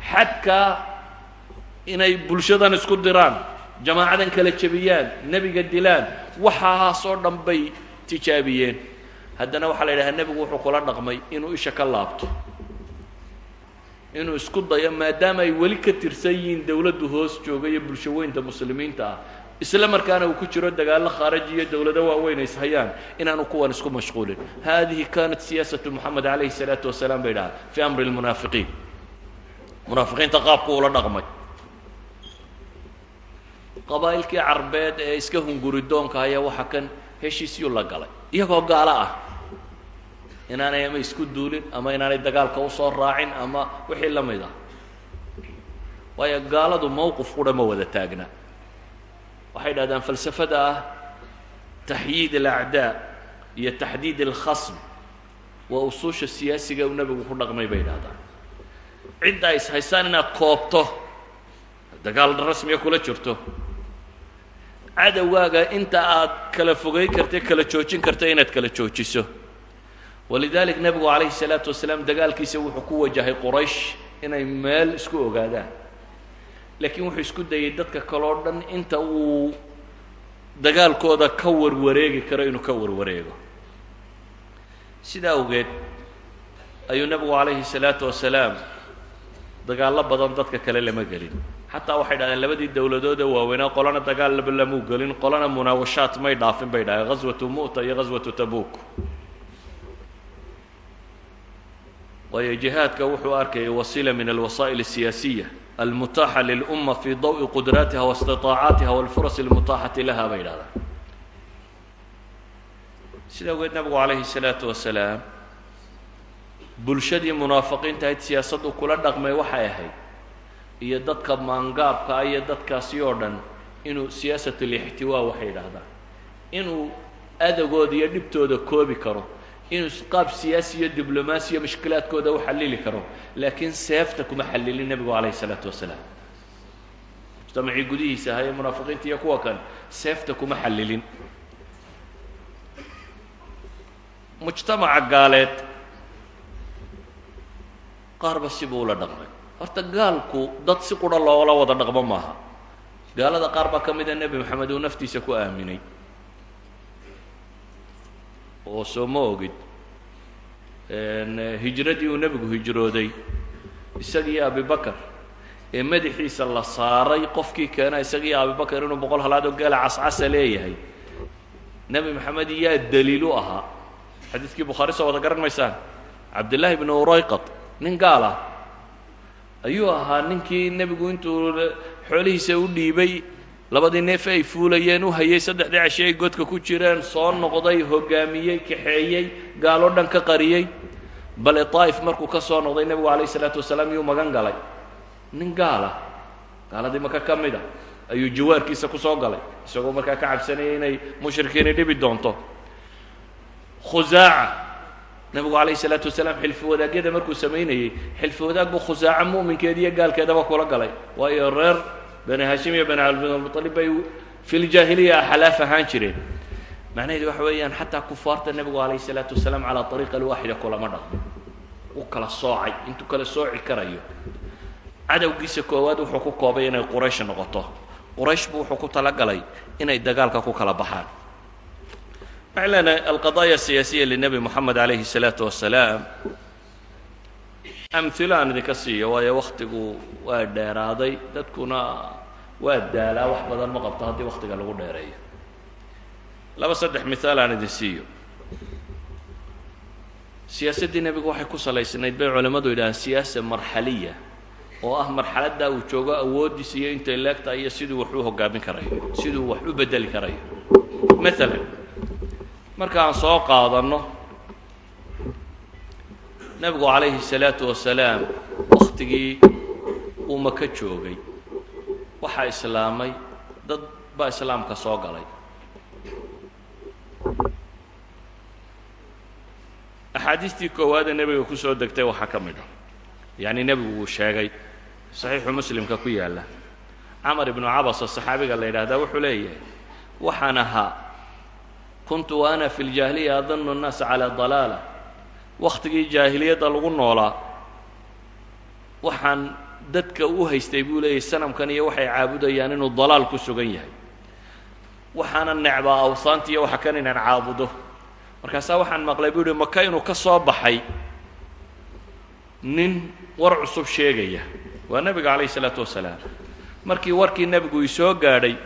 xadkaa inay bulshadan isku diraan jamaacadan kala jebiyaan nebiga dilaan waxaasoo dhan bay tijaabiyeen. Haddana waxaa la yidhaha nebigu wuxuu kula dhaqmay inuu isha ka laabto inuu isku dayo maadaama ay weli ka tirsan yihiin dawladdu hoos jooga iyo bulsho weynta muslimiinta ah. Isla markaana uu ku jiro dagaallo khaaraji iyo dowlado waaweyn ays hayaan inaanu kuwan isku mashquulin. Hadihi kanat siyaasatu moxamed calayhi الsalaatu wasalaam bay dhahaa fii amri lmunaafiqiin. Munaafiqiinta qaabku ula dhaqmay qabaa'ilkii carbeed ee iska hunguridoonka ayaa waxa kan heshiisyuu la galay. Iyagoo gaalo ah inaanay ama isku duulin ama inaanay dagaalka u soo raacin ama wixii la mid ah. Waayo gaaladu mowqif qura ma wada taagna. Waxay dhahdaan falsafada ah taxyiid alacdaa iyo taxdiid alkhasm waa usuusha siyaasiga uu nebigu ku dhaqmay bay dhahdaan cidda is inaad koobto dagaal rasmiga kula jirto cadowgaaga inta aad kala fogeyn karta kala joojin karta inaad kala joojiso. Walidalik nebigu calayhi salaatu wasalaam dagaalkiisa wuxuu ku wajahay quraysh inay meel isku ogaadaan. Laakiin wuxuu isku dayay dadka kaleo dhan inta uu dagaalkooda ka warwareegi karo inuu ka warwareego. Sidaa awgeed ayuu nebigu calayhi salaatu wasalaam dagaallo badan dadka kale lama gelin xataa waxay dhahdeen labadii dowladood ee waaweynaa qolana dagaal laba lamuu gelin qolana munaawashaat may dhaafin bay dhahdeen ghaswatu mu'ta iyo ghaswatu tabuk waayo jihaadka wuxuu arkayay wasila min alwasaa'il الsiyaasiya almutaaxa lilأma fi dawءi qudraatiha waاstiطaacaatiha wاlfuras اlmutaaxati laha bay dhahdaan sida awgeed nabigu calayhi الsalaatu wasalaam bulshadii munaafiqiinta ahayd siyaasaddu kula dhaqmay waxay ahayd iyo dadka maangaabka ah iyo dadkaasi oo dhan inuu siyaasat اlاxtiwaa waxay yidhaahdaan inuu adagooda iyo dhibtooda koobi karo. Inuu qaab siyaasi iyo diblomaasiya mushkilaadkooda u xallili karo. Laakiin seefta kuma xallilin nebigu calayhi isalaatu wasalaam. Mujtamacii gudihiisa ahaye munaafiqiinta iyo kuwa kan seefta kuma xallilin. Mujtamaca gaaleed qaarba sibuu ula dhaqmay horta gaalku dad si qura loola wada dhaqmo maaha. Gaalada qaar baa ka mida nebi moxamed uu naftiisa ku aaminay. Oo soo ma ogid hijradii uu nebigu hijrooday isagiiyo abibakar ee madaxiisa la saaray qofkii keena isagiiyo abibakar inuu boqol halaadoo geela cascasa leeyahay. Nebi maxamed yaa daliil u ahaa. Xadiidkii bukhaari soo wada garan maysaan. Cabdillaahi bnu urayqad nin gaal ah ayuu ahaa ninkii nebigu intuu xoolihiisa u dhiibay. Labadii neef ay fuulayeen u hayay saddexdii cashe ay godka ku jireen soo noqday hoggaamiyey kaxeeyey gaaloo dhan ka qariyey. Bale daa'if markuu ka soo noqday nebigu calayh isalaatu wasalaam yuu magan galay. Nin gaala gaaladii maka ka mid a ayuu jawaarkiisa ku soo galay isagoo markaa ka cabsanayay inay mushrikiini dhibi doonto. Khusaaca nebigu calayh isalaatu wasalaam xilfi wadaagyada markuu samaynayey xilfi wadaag buu khusaaca mu'minkeeda iyo gaalkeedaba kula galay. Waayo reer bani hashim iyo bani cabdilmuطalib bay fi ljaahiliya axlaaf ahaan jireen. Macnaheedu waxa weeyaan xataa kufaarta nebigu calayh isalaatu wasalaam calaa ariiqa alwaaxida kulama dhaqmo u kala soocay intuu kala sooci karayo. Cadowgiisa koowaad wuxuu ku koobay inay quraysh noqoto. Quraysh buu wuxuu ku talagalay inay dagaalka ku kala baxaan waxaan leenahay alqadaaya asiyaasiya linebi moxamed calayhi الsalaatu wasalaam amhilo aan idinka siiyo waayo waktigu waa dheeraaday dadkuna waa daalaa wax badan ma qabto haddii waktiga lagu dheereeyo. Laba saddex mihaal aan idin siiyo. Siyaasaddii nebigu waxay ku salaysnayd bay culimmadu yidhahaan siyaasa marxaliya oo ah marxaladdaa uu joogo awooddiisa iyo intay leegtahay iyo siduu wax u hoggaamin karayo siduu wax u beddeli karayo. Maalan marka aan soo qaadanno nebigu calayhi الsalaatu wasalaam waktigii uu maka joogay waxaa islaamay dad baa islaamka soo galay. Axaadiistii koowaadee nebiga ku soo degtay waxaa ka mid ah. Yacni nebigu uu sheegay saxiixu muslimka ku yaalla camar ibnu cabasa saxaabiga la yidhaahdaa wuxuu leeyahay waxaan ahaa kuntu wa ana fi ljaahiliya adanu nnaasa calaa dalaala. Wakhtigii jaahiliyadda lagu noolaa waxaan dadka u haystay buu leeyahy sanamkan iyo waxay caabudayaan inuu dalaal ku sugan yahay. Waxaana necbaa awsaanta iyo waxa kan inaan caabudo. Markaasaa waxaan maqlay buu yihi maka inuu ka soo baxay. Nin war cusub sheegaya. Waa nebiga calayh isalaatu wasalaam. Markii warkii nebigu soo gaadhay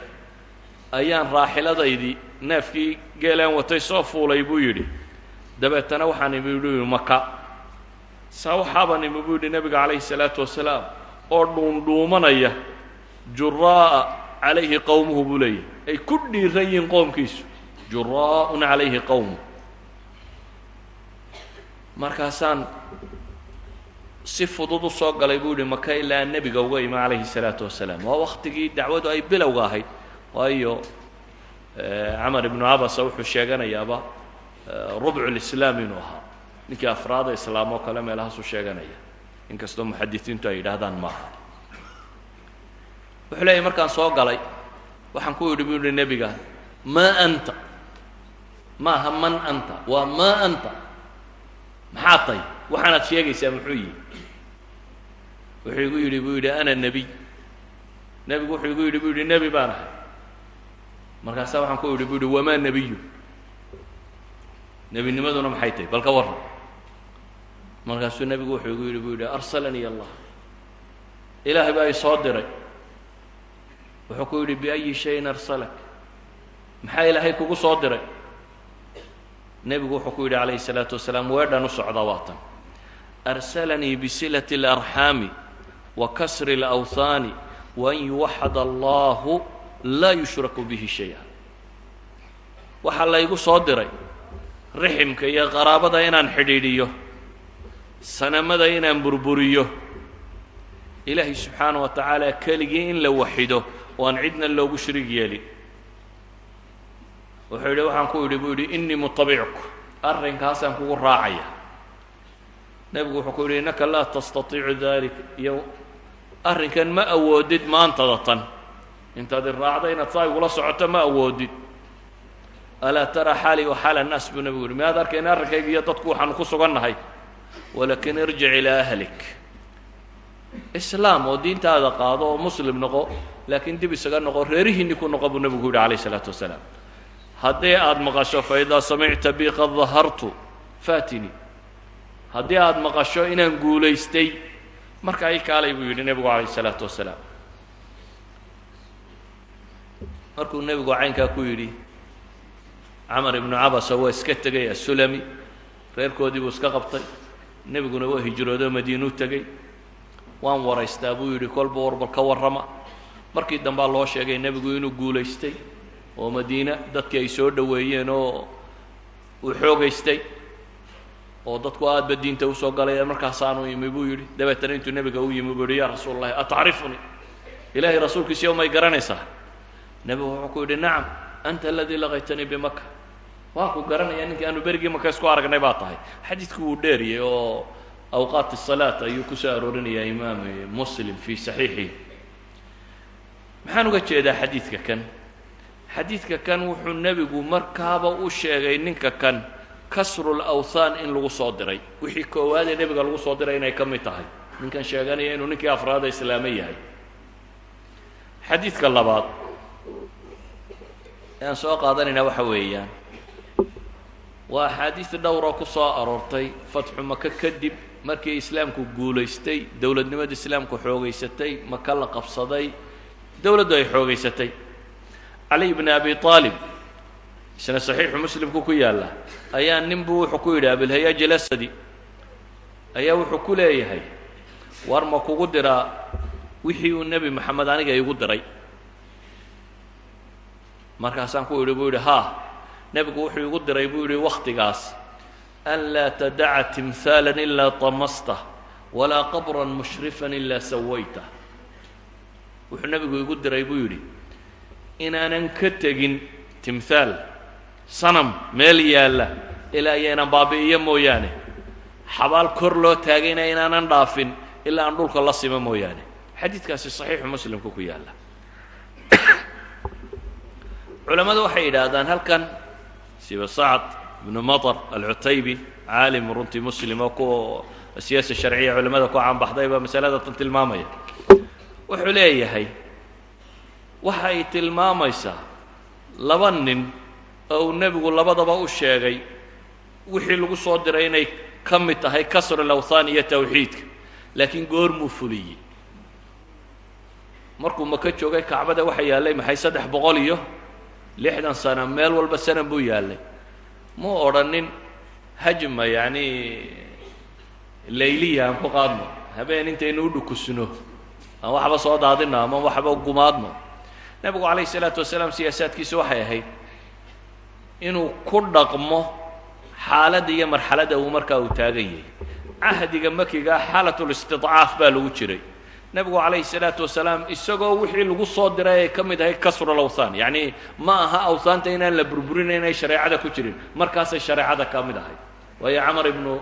ayaan raaxiladaydii neefkii geelaan watay soo fuulay buu yidhi dabeetana waxaan imi yidhi maka. Saa waxaaban imi buu yidhi nebiga calayhi salaatu wasalaam oo dhuundhuumanaya juraa'a calayhi qowmuhu buu leeyahy ay ku dhiiran yihiin qoomkiisu juraa'un calayhi qowmuh markaasaan si fudud u soo galay buu yihi maka ilaa nebiga uga imi calayhi salaatu wasalaam. Waa waktigii dacwadu ay bilowga ahayd waayo camar ibnu abasa wuxuu sheeganayaaba rubcu lislaam inuu ahaa. Ninkii afraada islaam oo kale meelahaasuu sheeganaya. Inkastoo muxadisiintu ay yidhaahdaan maaha. Wuxuu leeyahy markaan soo galay waxaan ku yidhi bu yihi nebiga maa anta. Maaha man anta. Waa maa anta. Maxaa tay? Waxaanaad sheegaysaa muxuu yihi wuxuu igu yidhi buu yidhi ana nebiy nebigu wuxuu igu yidhi bu yidhi nebi baan ahay markaasa waxaan ku idhi bu ihi wamaa nebiyu nebinimaduna maxay tahy bal ka warran. Markaasuu nebigu wuxuu igu yidhi bu yidhi arsalanii allah. Ilaahay baa i soo diray. Wuxuu ku yidhi biayi shayin arsalak. Maxaa ilaahay kugu soo diray? Nebigu wuxuu ku yidhi calayhi salaatu wasalaam weedhan u socdaa waatan arsalanii bisilati اlarxaami wa kasri اlawhaani waan yuwaxad allahu laa yushraku bihi shaya. Waxaa laygu soo diray riximka iyo qaraabada inaan xidhiidhiyo sanamada inaan burburiyo ilaahay subxaana wa tacaala keligii in la waxido oo aan cidna loogu shrig yeelin wuxuu yidhi waxaan ku yidhi buu yidhi innii mutabicuk arrinkaasaan kugu raacaya. Nebigu wuxuu ku yidhi innaka laa tastatiicu dalik iyo arrinkan ma awoodid maantada tan intaad iraacda inaad saa igula socoto ma awoodid. Alaa tara xaali wa xaala annaas buu nebigu yidhi miyaad arkayna arrinkayga iyo dadku waxaanu ku sugannahay? Walakin irjic ilaa ahlik. Islaam oo diintaada qaado oo muslim noqo laakiin dib isaga noqo reerihiinni ku noqo buu nebigu yidhi calayh isalaatu wasalaam. Haddii aada maqasho faidaa samicta bi qad dahartu faatini. Haddii aada maqasho inaan guulaystay markaa i kaalay buu yidhi nebigu calayh isalaatu wasalaam markuu nebigu caynkaa ku yidhi camar ibnu cabasa waa iska tegay asulami reerkoodii buu iska qabtay nebiguna waa hijroodoo madiinuu tegey waan waraystaa buu yidhi kolba warbal ka warrama. Markii dambaa loo sheegay nebigu inuu guulaystay oo madiine dadkii ay soo dhoweeyeen oo uu xoogaystay oo dadku aadba diinta u soo galay markaasaanu imi buu yidhi. Dabeetana intuu nebiga u yimi buu yidhi yaa rasuul allahi atacrifunii ilaahay rasuulkiisi yow may garanaysaa nebigu wuxuu ku yidhi nacam anta aladii laqaytanii bimaka waa ku garanaya ninkii aanu berigii maka isku aragnay baa tahay. Xadiidku wuu dheeriyey oo awqaat الsalaat ayuu ku soo aroorinayaa imaam muslim fii saxiixihi. Maxaan uga jeedaa xadiidka kan? Xadiidka kan wuxuu nebigu markaaba u sheegay ninka kan kasru lawthaan in lagu soo diray. Wixii koowaadee nebiga lagu soo diray inay ka mid tahay. Ninkan sheeganaya inuu ninkii afraada islaame yahay. Xadiidka labaad ee aan soo qaadanaynaa waxa weeyaan. Waa axaadiis dhowroo ku soo aroortay fatxu maka kadib markii islaamku guulaystay dowladnimada islaamku xoogaysatay maka la qabsaday dowladdu ay xoogaysatay. Cali bni abi aalib isna saxiixu muslimku ku yaalla ayaa nin buu wuxuu ku yidhi abilhayaaj alasadi ayaa wuxuu ku leeyahay war ma kugu diraa wixii uu nebi moxamed aniga igu diray markaasaan ku idhi buu yidhi haa. Nebigu wuxuu igu diray buu yidhi wakhtigaas an laa tadaca timhaala ilaa tamastah walaa qabran mushrifan ilaa sawaytah wuxuu nebigu igu diray buu yidhi inaanan ka tegin timhaal sanam meel yaalla ilaa iyaynan baabi'iyo mooyaane. Xabaal kor loo taagayna inaanan dhaafin ilaa aan dhulka la simo mooyaane. Xadiidkaasi saxiixu muslimku ku yaalla culammadu waxay yidhaahdaan halkan siba sacd ibnu maطr alcutaybi caalim runtii muslim oo ku siyaasa sharciya culamada ku caanbaxday baa tilmaamaya. Wuxuu leeyahay waxa ay tilmaamaysaa laba nin oo nebigu labadaba u sheegay wixii lagu soo diray inay ka mid tahay kasr alawthaan iyo tawxiidka laakiin goormuu fuliyey. Markuu maka joogay kacbada waxa yaallay maxay saddex boqol iyo lixdan sano meel walba sanan buu yaallay muu odhanin hajma yacni layliya aan ku qaadno. Habeen intaynu u dhukusno aan waxba soo daadino ama waxba gumaadno. Nebigu calayhi isalaatu wasalaam siyaasaadkiisu waxay ahayd inuu ku dhaqmo xaaladda iyo marxaladda uu markaa uu taagan yahay cahdiga makiga xaalatulistidcaaf baa lagu jiray nebigu calayhi salaatu wasalaam isagoo wixii lagu soo diray ay ka mid ahayd kasrul awthaan yacnii ma aha awthaanta inaan la burburinay inay shareecada ku jirin. Markaasay shareecada ka mid ahayd waayo camar ibnu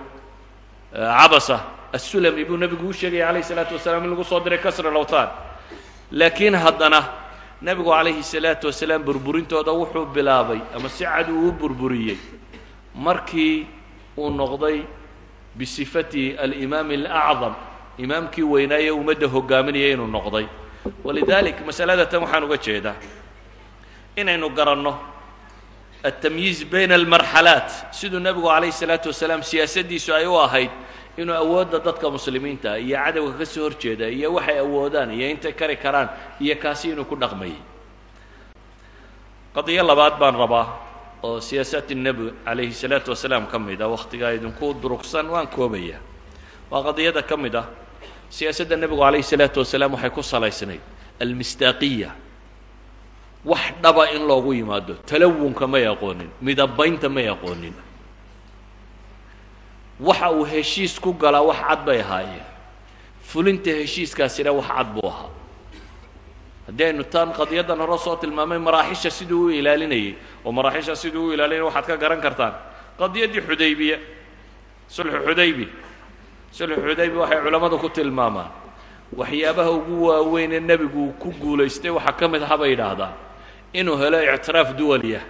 cabasa assulami buu nebigu u sheegaya calayhi salaatu wasalaam in lagu soo diray kasrul awthaan laakiin haddana nebigu calayhi salaatu wasalaam burburintooda wuxuu bilaabay ama si cad uu u burburiyey. Markii uu noqday bisifatihi alimaami alacdam imaamkii weynaaye ummadda hogaaminaya inuu noqday. Walidalik masalada tan waxaan uga jeedaa. Inaynu garanno altamyiiz bayna almarxalaat. Siduu nebigu calayhi salaatu wasalaam siyaasaddiisu ay u ahayd inuu awoodda dadka muslimiinta iyo cadowga ka soo horjeeda iyo waxay awoodaan iyo intay kari karaan iyo kaasi inuu ku dhaqmayay. Qadiyo labaad baan rabaa oo siyaasaati nebi calayhi salaatu wasalaam ka mid ah wakhtigaa idinku durugsan waan koobaya waa qadiyada ka mid ah. Siyaasadda nebigu calayhi salaatu wasalaam waxay ku salaysnayd almistaaqiya. Wax dhaba in loogu yimaado talawunka may aqoonin midabaynta may aqoonin waxa uu heshiis ku galaa wax cad bay ahaayeen. Fulinta heshiiskaasina wax cad buu ahaa. Haddii aynu taan qadiyaddan hore soo tilmaamay maraaxisha siduu u ilaalinayay oo maraaxisha siduu u ilaalinayay waxaad ka garan kartaan. Qadiyaddii xudaybiya sulxu xudaybi sulxu xudaybi waxay culammadu ku tilmaamaan waxyaabaha ugu waaweyn ee nebigu ku guulaystay waxaa ka mid aha bay yidhaahdaan inuu helo ictiraaf duwaliya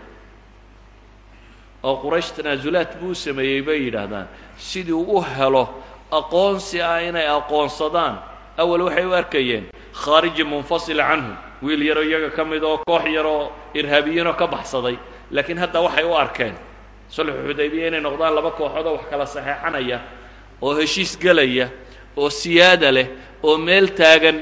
oo quraysh tanaasulaad buu sameeyey bay yidhaahdaan sidii u helo aqoonsi ah inay aqoonsadaan. Awal waxay u arkayeen khaariji munfasil canhu wiil yaroo iyaga ka mid oo koox yaroo irhaabiyiinoo ka baxsaday. Laakiin hadda waxay u arkeen sulxu xudaybiya inay noqdaan laba kooxood oo wax kala saxeexanaya oo heshiis gelaya oo siyaada leh oo meel taagan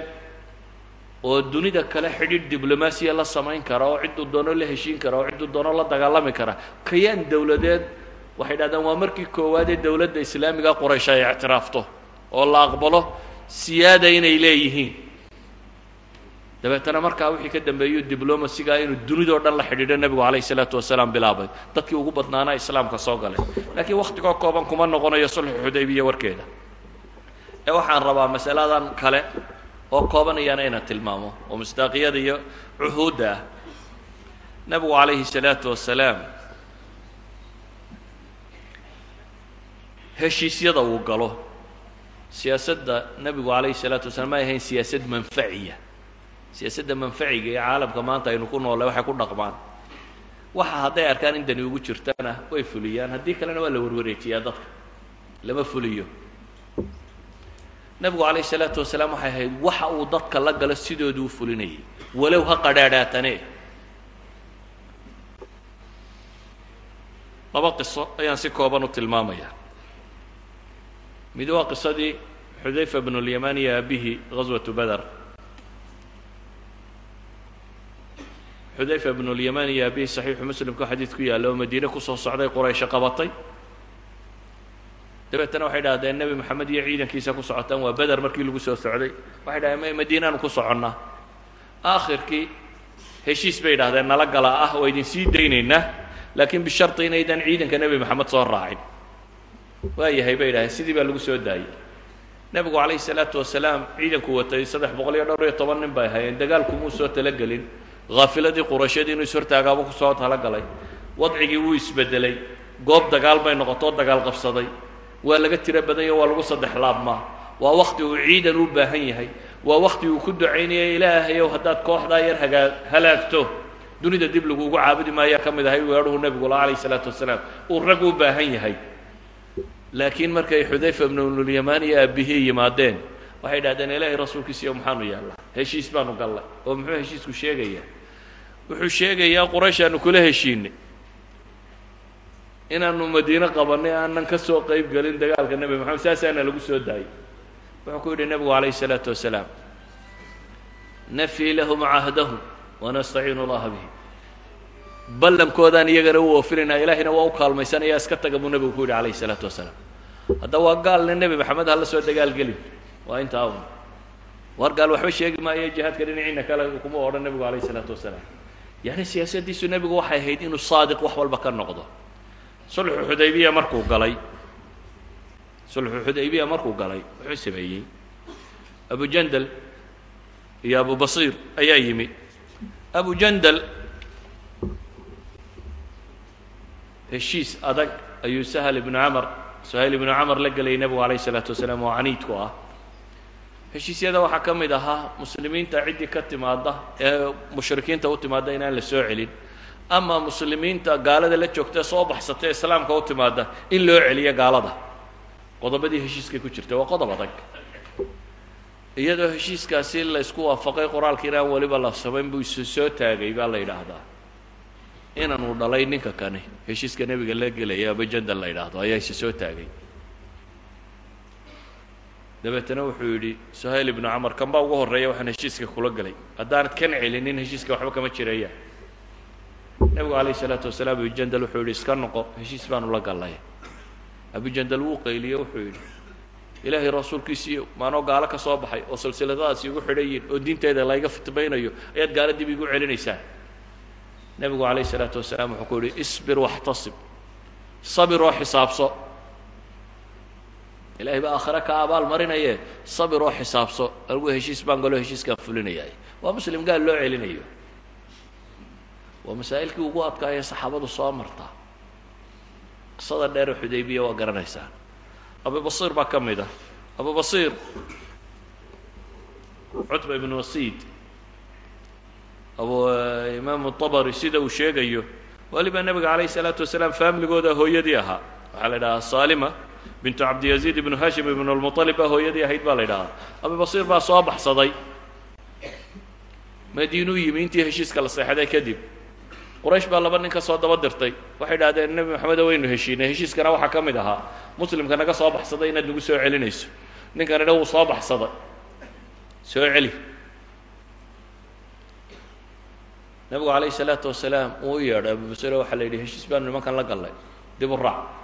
oo dunida kale xidhiidh diblomaasiya la samayn kara oo cidduu doono la heshiin kara oo cidduu doono la dagaalami kara. Kayaan dowladeed waxay dhahdaan waa markii koowaad ee dowladda islaamiga quraysh ay ictiraafto oo la aqbalo siyaada inay leeyihiin dabeetana markaa wixii ka dambeeyo diblomasigaa inuu dunidao dhan la xidhiidho nebigu calayhi salaatu wasalaam bilaabay. Dadkii ugu badnaanaa islaamka soo galay. Laakiin wakhtigoo kooban kuma noqonayo sulxu xudaybiya warkeeda. Ee waxaan rabaa masaladan kale oo koobanayana inaan tilmaamo. Oo misdaaqiyada iyo cuhuudda ah. Nebigu calayhi salaatu wasalaam heshiisyada uu galo. Siyaasadda nebigu calayhi salaatu wasalaam may ahayn siyaasad manfaciya siyaasadda manfaciga ee caalamka maanta aynu ku noolay waxay ku dhaqmaan. Waxa hadday arkaan in dani ugu jirtana way fuliyaan. Haddii kalena waa la warwareejiyaa dadka lama fuliyo. Nebigu calayhi salaatu wasalaam waxay ahayd waxa uu dadka la galo sidoodu u fulinayay. Walow ha qadhaadhaatane. Laba qiso ayaan si kooban u tilmaamaya mid waa qisadii xudayfa bnulyamaan iyo aabihii ghaswatu beder xudayfa bnulyamaan iyo aabihii saxiixu muslimka xadiid ku yaalla oo madiine ku soo socday quraysho qabatay. Dabeetana waxay dhahdeen nebi moxamed iyo ciidankiisa ku socotaan waa beder markii lagu soo socday. Waxay dhahdeen madiinaanu ku soconnaa aakhirkii heshiis bay dhahdeen nala galaa ah waa idin sii daynaynaa laakiin bisharti inaydan ciidanka nebi moxamed soo raacin. Waayahay bay dhahdeen sidii baa lagu soo daayey. Nebigu calayhi salaatu wasalaam ciidanku watay saddex boqol iyo dhowr iyo toban nin bay hayeen dagaalkumuu soo talagelin haafiladii qurashyadii inuu ishortaagaaba ku soo talagalay. Wadcigii wuu isbedelay. Goob dagaal bay noqotoo dagaal qabsaday. Waa laga tiro badanya waa lagu saddex laabmaa. Waa wakti uu ciidan u baahan yahay. Waa wakti uu ku ducaynaya ilaahayow haddaad kooxdaa yar hagaa halaagto. Dunida dib laguugu caabudi maayaa ka mid ahay weedhuhu nebigula calayh isalaatu wasalaam. Uu rag u baahan yahay. Laakiin markay xudayfa bnulyamaan iyo aabihii yimaadeen waxay dhahdeen ilaahay rasuulkiisiyo maxaanu yaallaa heshiis baanu gallay. Oo muxuu heshiisku sheegayaa wuxuu sheegayaa quraysh aanu kula heshiinay. Inaanu madiine qabannay aanan ka soo qayb gelin dagaalka nebi moxamed saasaana lagu soo daayay. Wuxuu ku yidhi nebigu calayhi isalaatu wasalaam nafii lahum cahdahum wanastaciinu llaha bihi. Ballankoodaan iyagana u oofinaynaa ilaahayna waa u kaalmaysanaya iska taga buu nebigu ku yidhi calayhi isalaatu wasalaam. Hadda waa gaalne nebi maxamed hala soo dagaalgelin. Waa intaa un war gaal waxba sheegi maayo jihaadka dhinaciina kale kuma odhan nebigu calayhi isalaatu wasalaam yani siyaasaddiisu nebigu waxay ahayd inuu saadiq wax walba ka noqdo. Sulxu xudaybiya markuu galay sulxu xudaybiya markuu galay wuxuu sameeyey. Abu jandal iyo abu basiir ayaa yimi. Abu jandal heshiis adag ayuu sahal ibnu camar sahayl ibnu camar la gelayay nebigu alayh isalaatu wasalaam oo caniidku ah heshiisyada waxaa ka mid ahaa muslimiinta ciddii ka timaadda ee mushrikiinta u timaadda inaan la soo celin ama muslimiinta gaalada la joogta soo baxsata ee islaamka u timaadda in loo celiyo gaalada. Qodobadii heshiiskay ku jirta waa qodob adag. Iyadoo heshiiskaasi la isku waafaqay qoraalka inaan weliba la samayn buu isu soo taagay baa la yidhaahdaa. Inanu dhalay ninka kani heshiiska nebiga la gelaya abajandal la yidhaahdo ayaa isa soo taagay dabeetana wuxuu yidhi suhayl ibnu camar kan baa ugu horreeya waxaan heshiiska kula gelay haddaanad kan celinin heshiiska waxba kama jirayaan nebigu calayh isalaatu wasalaam abujandal wuxuu yidhi iska noqo heshiis baanu la gallay abujandal wuu qayliye wuxuu yidhi ilaahay rasuulkiisiiyo maanoo gaalo ka soo baxay oo silsiladahaasi igu xidhan yihiin oo diinteeda layga fitbaynayo ayaad gaalo dib igu celinaysaan. Nebigu calayh isalaatu wasalaam wuxuu ku yidhi isbir waxtasib sabir oo xisaabso ilahay baa aakhre ka abaal marinaye sabir oo xisaabso anugu heshiis baan galoo heshiiskaan fulinayaay waa muslim gaal loo celinayo. Waa masaa'ilkii ugu adkaayee saxaabadu soo martaa qisada dheere xudaybiya waa garanaysaa. Abu basiir baa ka mid ah. Abu basiir cutba ibn wasiid. Abu e, imaamu abari sida uu sheegayo waliba nebiga calayh isalaatu wasalaam faamiligooda hooyadii ahaa. Waxaa la idhahaa saalima bintu cabdiyaziid ibnu hashim ibnu lmuطalib baa hooyadii ahayd baa la idhahaa abu basiir baa soo baxsaday. Madiinuu yimi intii heshiiska la seexday kadib. Quraysh baa laba nin ka soo daba dirtay. Waxay idhahdeen nebi moxamedo waynu heshiinay. Heshiiskana waxaa ka mid ahaa. Muslimka naga soo baxsaday inaad nagu soo celinayso. Ninkanina wuu soo baxsaday. Soo celi. Nebigu calayh isalaatu wasalaam uu u yeedhay abu basire waxaa la yidhi heshiis baanu nimankan la gallay. Dib u raac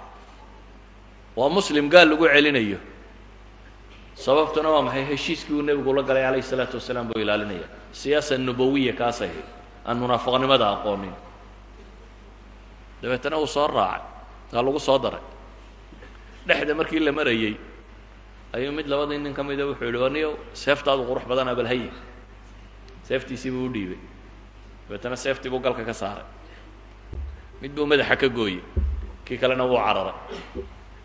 waa muslim gaal lagu celinayo. Sababtuna waa maxay? Heshiiskii uu nebigu la galay calayh isalaatu wasalaam buu ilaalinaya. Siyaasa nubawiya kaasay aan munaafaqnimada aqoonin. Dabeetana uu soo raacay. Waa lagu soo daray. Dhexda markii la marayey ayuu mid labadii nin ka mida wuxuu yihi waniyo seeftaadu qurux badanaa balhaye seeftiisii buu u dhiibay. Dabeetana seeftii buu galka ka saaray. Mid buu madaxa ka gooyey. Kii kalena wuu cararay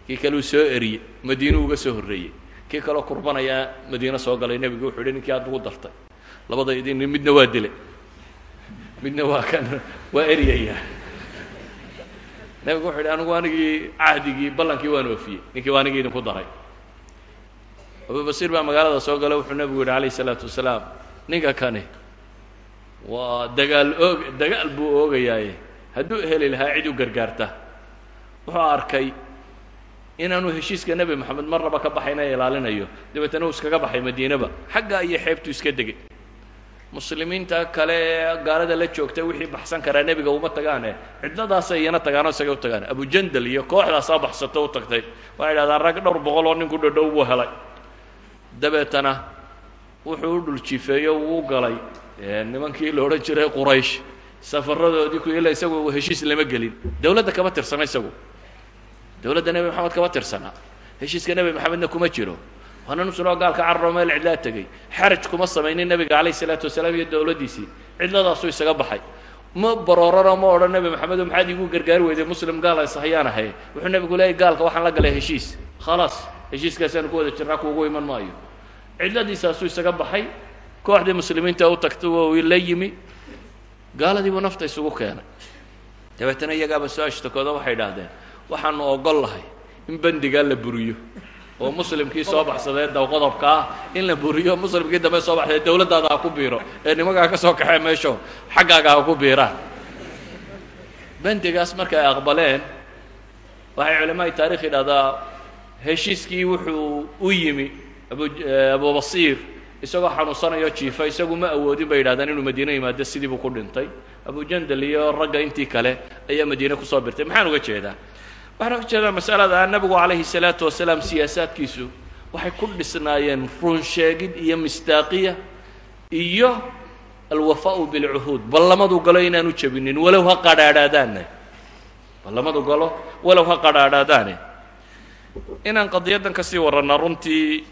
kii kale uu soo eriyey madiinuu uga soo horreeyey. Kii kaleo kurbanayaa madiino soo galay. Nebigu wuxuu yihi ninkii aad ugu dartay. Labada idin midna waa dilay. Midna waa kan waa eryayaa nebigu wuxu yidhi anigu anigii cahdigii ballankii waan oofiyey. Ninkii waa anigii idinku daray. Abu basiir baa magaalada soo gala wuxuu nebigu yidhi calayh isalaatu wasalaam ninka kani waa dagaal oog dagaal buu oogayaaye. Hadduu heli lahaa cid u gargaarta. Wuxuu arkay inaanu heshiiska nebi moxamed marnaba ka baxayna ilaalinayo. Dabeetana uu iskaga baxay madiinaba. Xaggaa iyo xeebtuu iska degay muslimiinta kale ee gaalada la joogta wixii baxsan karaa nebiga uma tagaane. Cidnadaasay iyana tagaanoo isaga u tagaan abujandal iyo kooxdaasaa baxsato u tagtay. Waxay idhahdaan rag dhowr boqol oo ninku dhodhow buu helay. Dabeetana wuxuu u dhuljiifeeyo wuu galay. Nimankii la odhan jiray quraysh safaradoodii ku ila isagu heshiis lama gelin. Dawladda kama tirsana isagu dawladda nebi moxamed kama tirsanaa heshiiska nebi moxamedna kuma jiro. Waana nusuloo gaalka cararo meel cidlaa tegey. Xaraj kuma samaynin nebiga calayh isalaatu wasalaam iyo dawladdiisii. Cidladaasuu isaga baxay. Ma baroorano ma odhan nebi moxamedo maxaad iigu gargaari weyday muslim gaal aysahyaan ahay wuxuu nebigu leeyay gaalka waxaan la galay heshiis. Khalaas heshiiskaasaanu ku wada jirnaa kuugu iman maayo. Cidladiisaasuu isaga baxay. Kooxdii muslimiinta u tagtay la yimi. Gaaladiibuu nafta isugu keenay. Dabeetana iyagaaba soo ashtakooda waxay idhaahdeen waxaanu ogol lahay in bendigaa la buriyo oo muslimkii soo baxsadee dawqodobka ah in la buriyo muslimkii dambe soo baxsadee dawladdaada ha ku biiro ee nimankaa ka soo kaxee meesho xaggaaga ha ku biiraan bendigaas markay aqbaleen waxay culamaai taarikh idhahdaa heshiiskii wuxuu u yimi abu abubasiir isagoo xanuunsanayo jiifa isagu ma awoodin bay yidhahdaan inuu madiine yimaado sidii buu ku dhintay. Abujandal iyo ragga intii kale ayaa madiine ku soo birtay. Maxaan uga jeedaa waxaan uga masalada nabigu calayhi salaatu wasalaam siyaasaadkiisu waxay ku dhisnaayeen run iyo mistaaqiya iyo alwafaau bilcuhuud. Ballamadu galo inaanu jebinin walow ha qadhaadhaadaanna ballamadu galo walow ha qadhaadhaadaane inaan qadiyaddan ka sii warranna runtii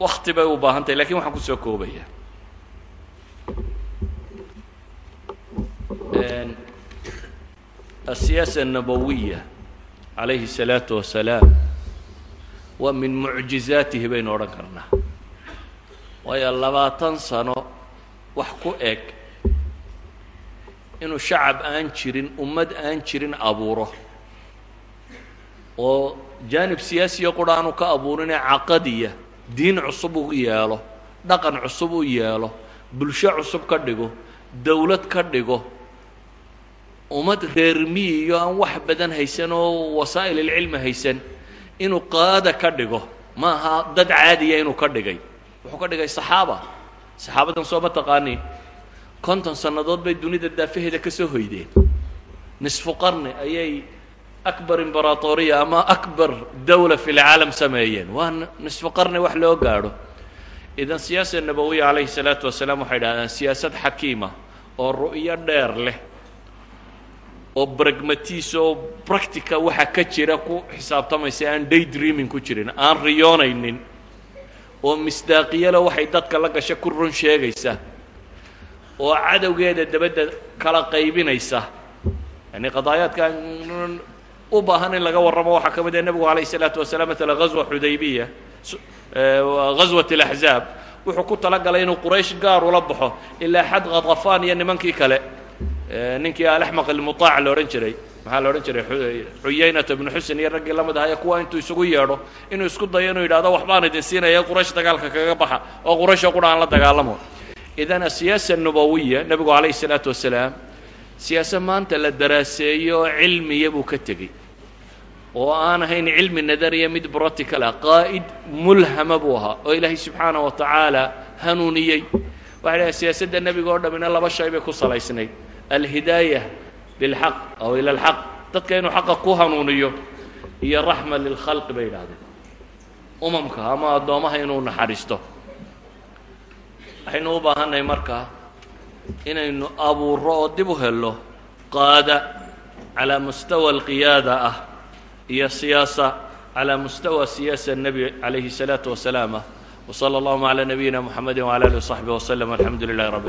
wakti bay u baahan tahay laakiin waxaan ku soo koobaya asiyaasa الnabowiya calayhi الsalaatu wasalaam waa min mucjizaatihi baynu odhan karnaa. Waayo labaatan sano wax ku eg inuu shacab aan jirin ummad aan jirin abuuro. Oo jaanib siyaasiya qura aanu ka abuurinee caqadiya diin cusub u yeelo dhaqan cusub u yeelo bulsho cusub ka dhigo dawlad ka dhigo ummad reer miyi iyo aan wax badan haysan oo wasaa'il ilcilmi haysan inuu qaada ka dhigo ma aha dad caadiya inuu ka dhigay. Wuxuu ka dhigay saxaaba. Saxaabadan soo ma taqaaniin konton sannadood bay dunida daafaheeda ka soo hoydeen. Nisfu qarni ayay akbar imbaratoriya ama akbar dawla fi lcaalam sameeyeen. Waa nisfu qarni wax loo gaadho. Idan siyaasa nabowiya calayhi salaatu wasalaam waxay dhahdaan siyaasad xakiima oo ru'yo dheer leh oo bragmatis practica waxa ka jira ku xisaabtamaysa aan day dreaming ku jirin aan riyoonaynin oo misdaaqiyale waxay dadka la gasha ku run sheegaysa oo cadowgeeda dabadda kala qaybinaysa. Yani qadaayaadkan u baahan in laga warramo waxaa ka mid ah nebigu alayh isalaatu wasalaam maala ghazwa xudaybiya ghazwat اlaxzaab wuxuu ku tala inuu quraysh gaar ula baxo ilaa xad khadafaan iyo nimankii kale. Eh, ninkii alxmaq almuaac la odhan jiray. Maxaa la odhan jiray? Cuyaynata bnu xusin iyo raggii la mid ahaaye kuwa intuu isugu yeedho inuu isku dayo inuu yidhahdo waxbaan idin siinaya quraysh dagaalka kaga baxa oo quraysho qura la dagaalamo. Idan asiyaasa nubawiya nebigu calayhi isalaatu wasalaam siyaase maanta la daraaseeyo cilmiya buu ka tegey. Oo aan ahayn cilmi nadariya mid bratical ah qaa'id mulhama buu ahaa oo ilaahay subxaanah wa tacaala hanuuniyey. Waxa dhahay siyaasadda nebiga oo dhammina laba shay bay ku salaysnayd alhidaaya bilxaq aw ila alxaq dadka inuu xaqa ku hanuuniyo iyo raxma lilkhalqi bay yidhaahdeen. Umamka ama addoomaha inuu naxariisto. Waxaynu u baahannahay markaa inaynu abuurro oo dib u helno qaada calaa mustawa alqiyaada ah iyo siyaasa calaa mustawa siyaasa nebi calayhi salaatu wasalaam ah. Wsala allahuma calaa nabiyina mxamedi wala ali wsaxbi wslm alxamdu lilahi rabi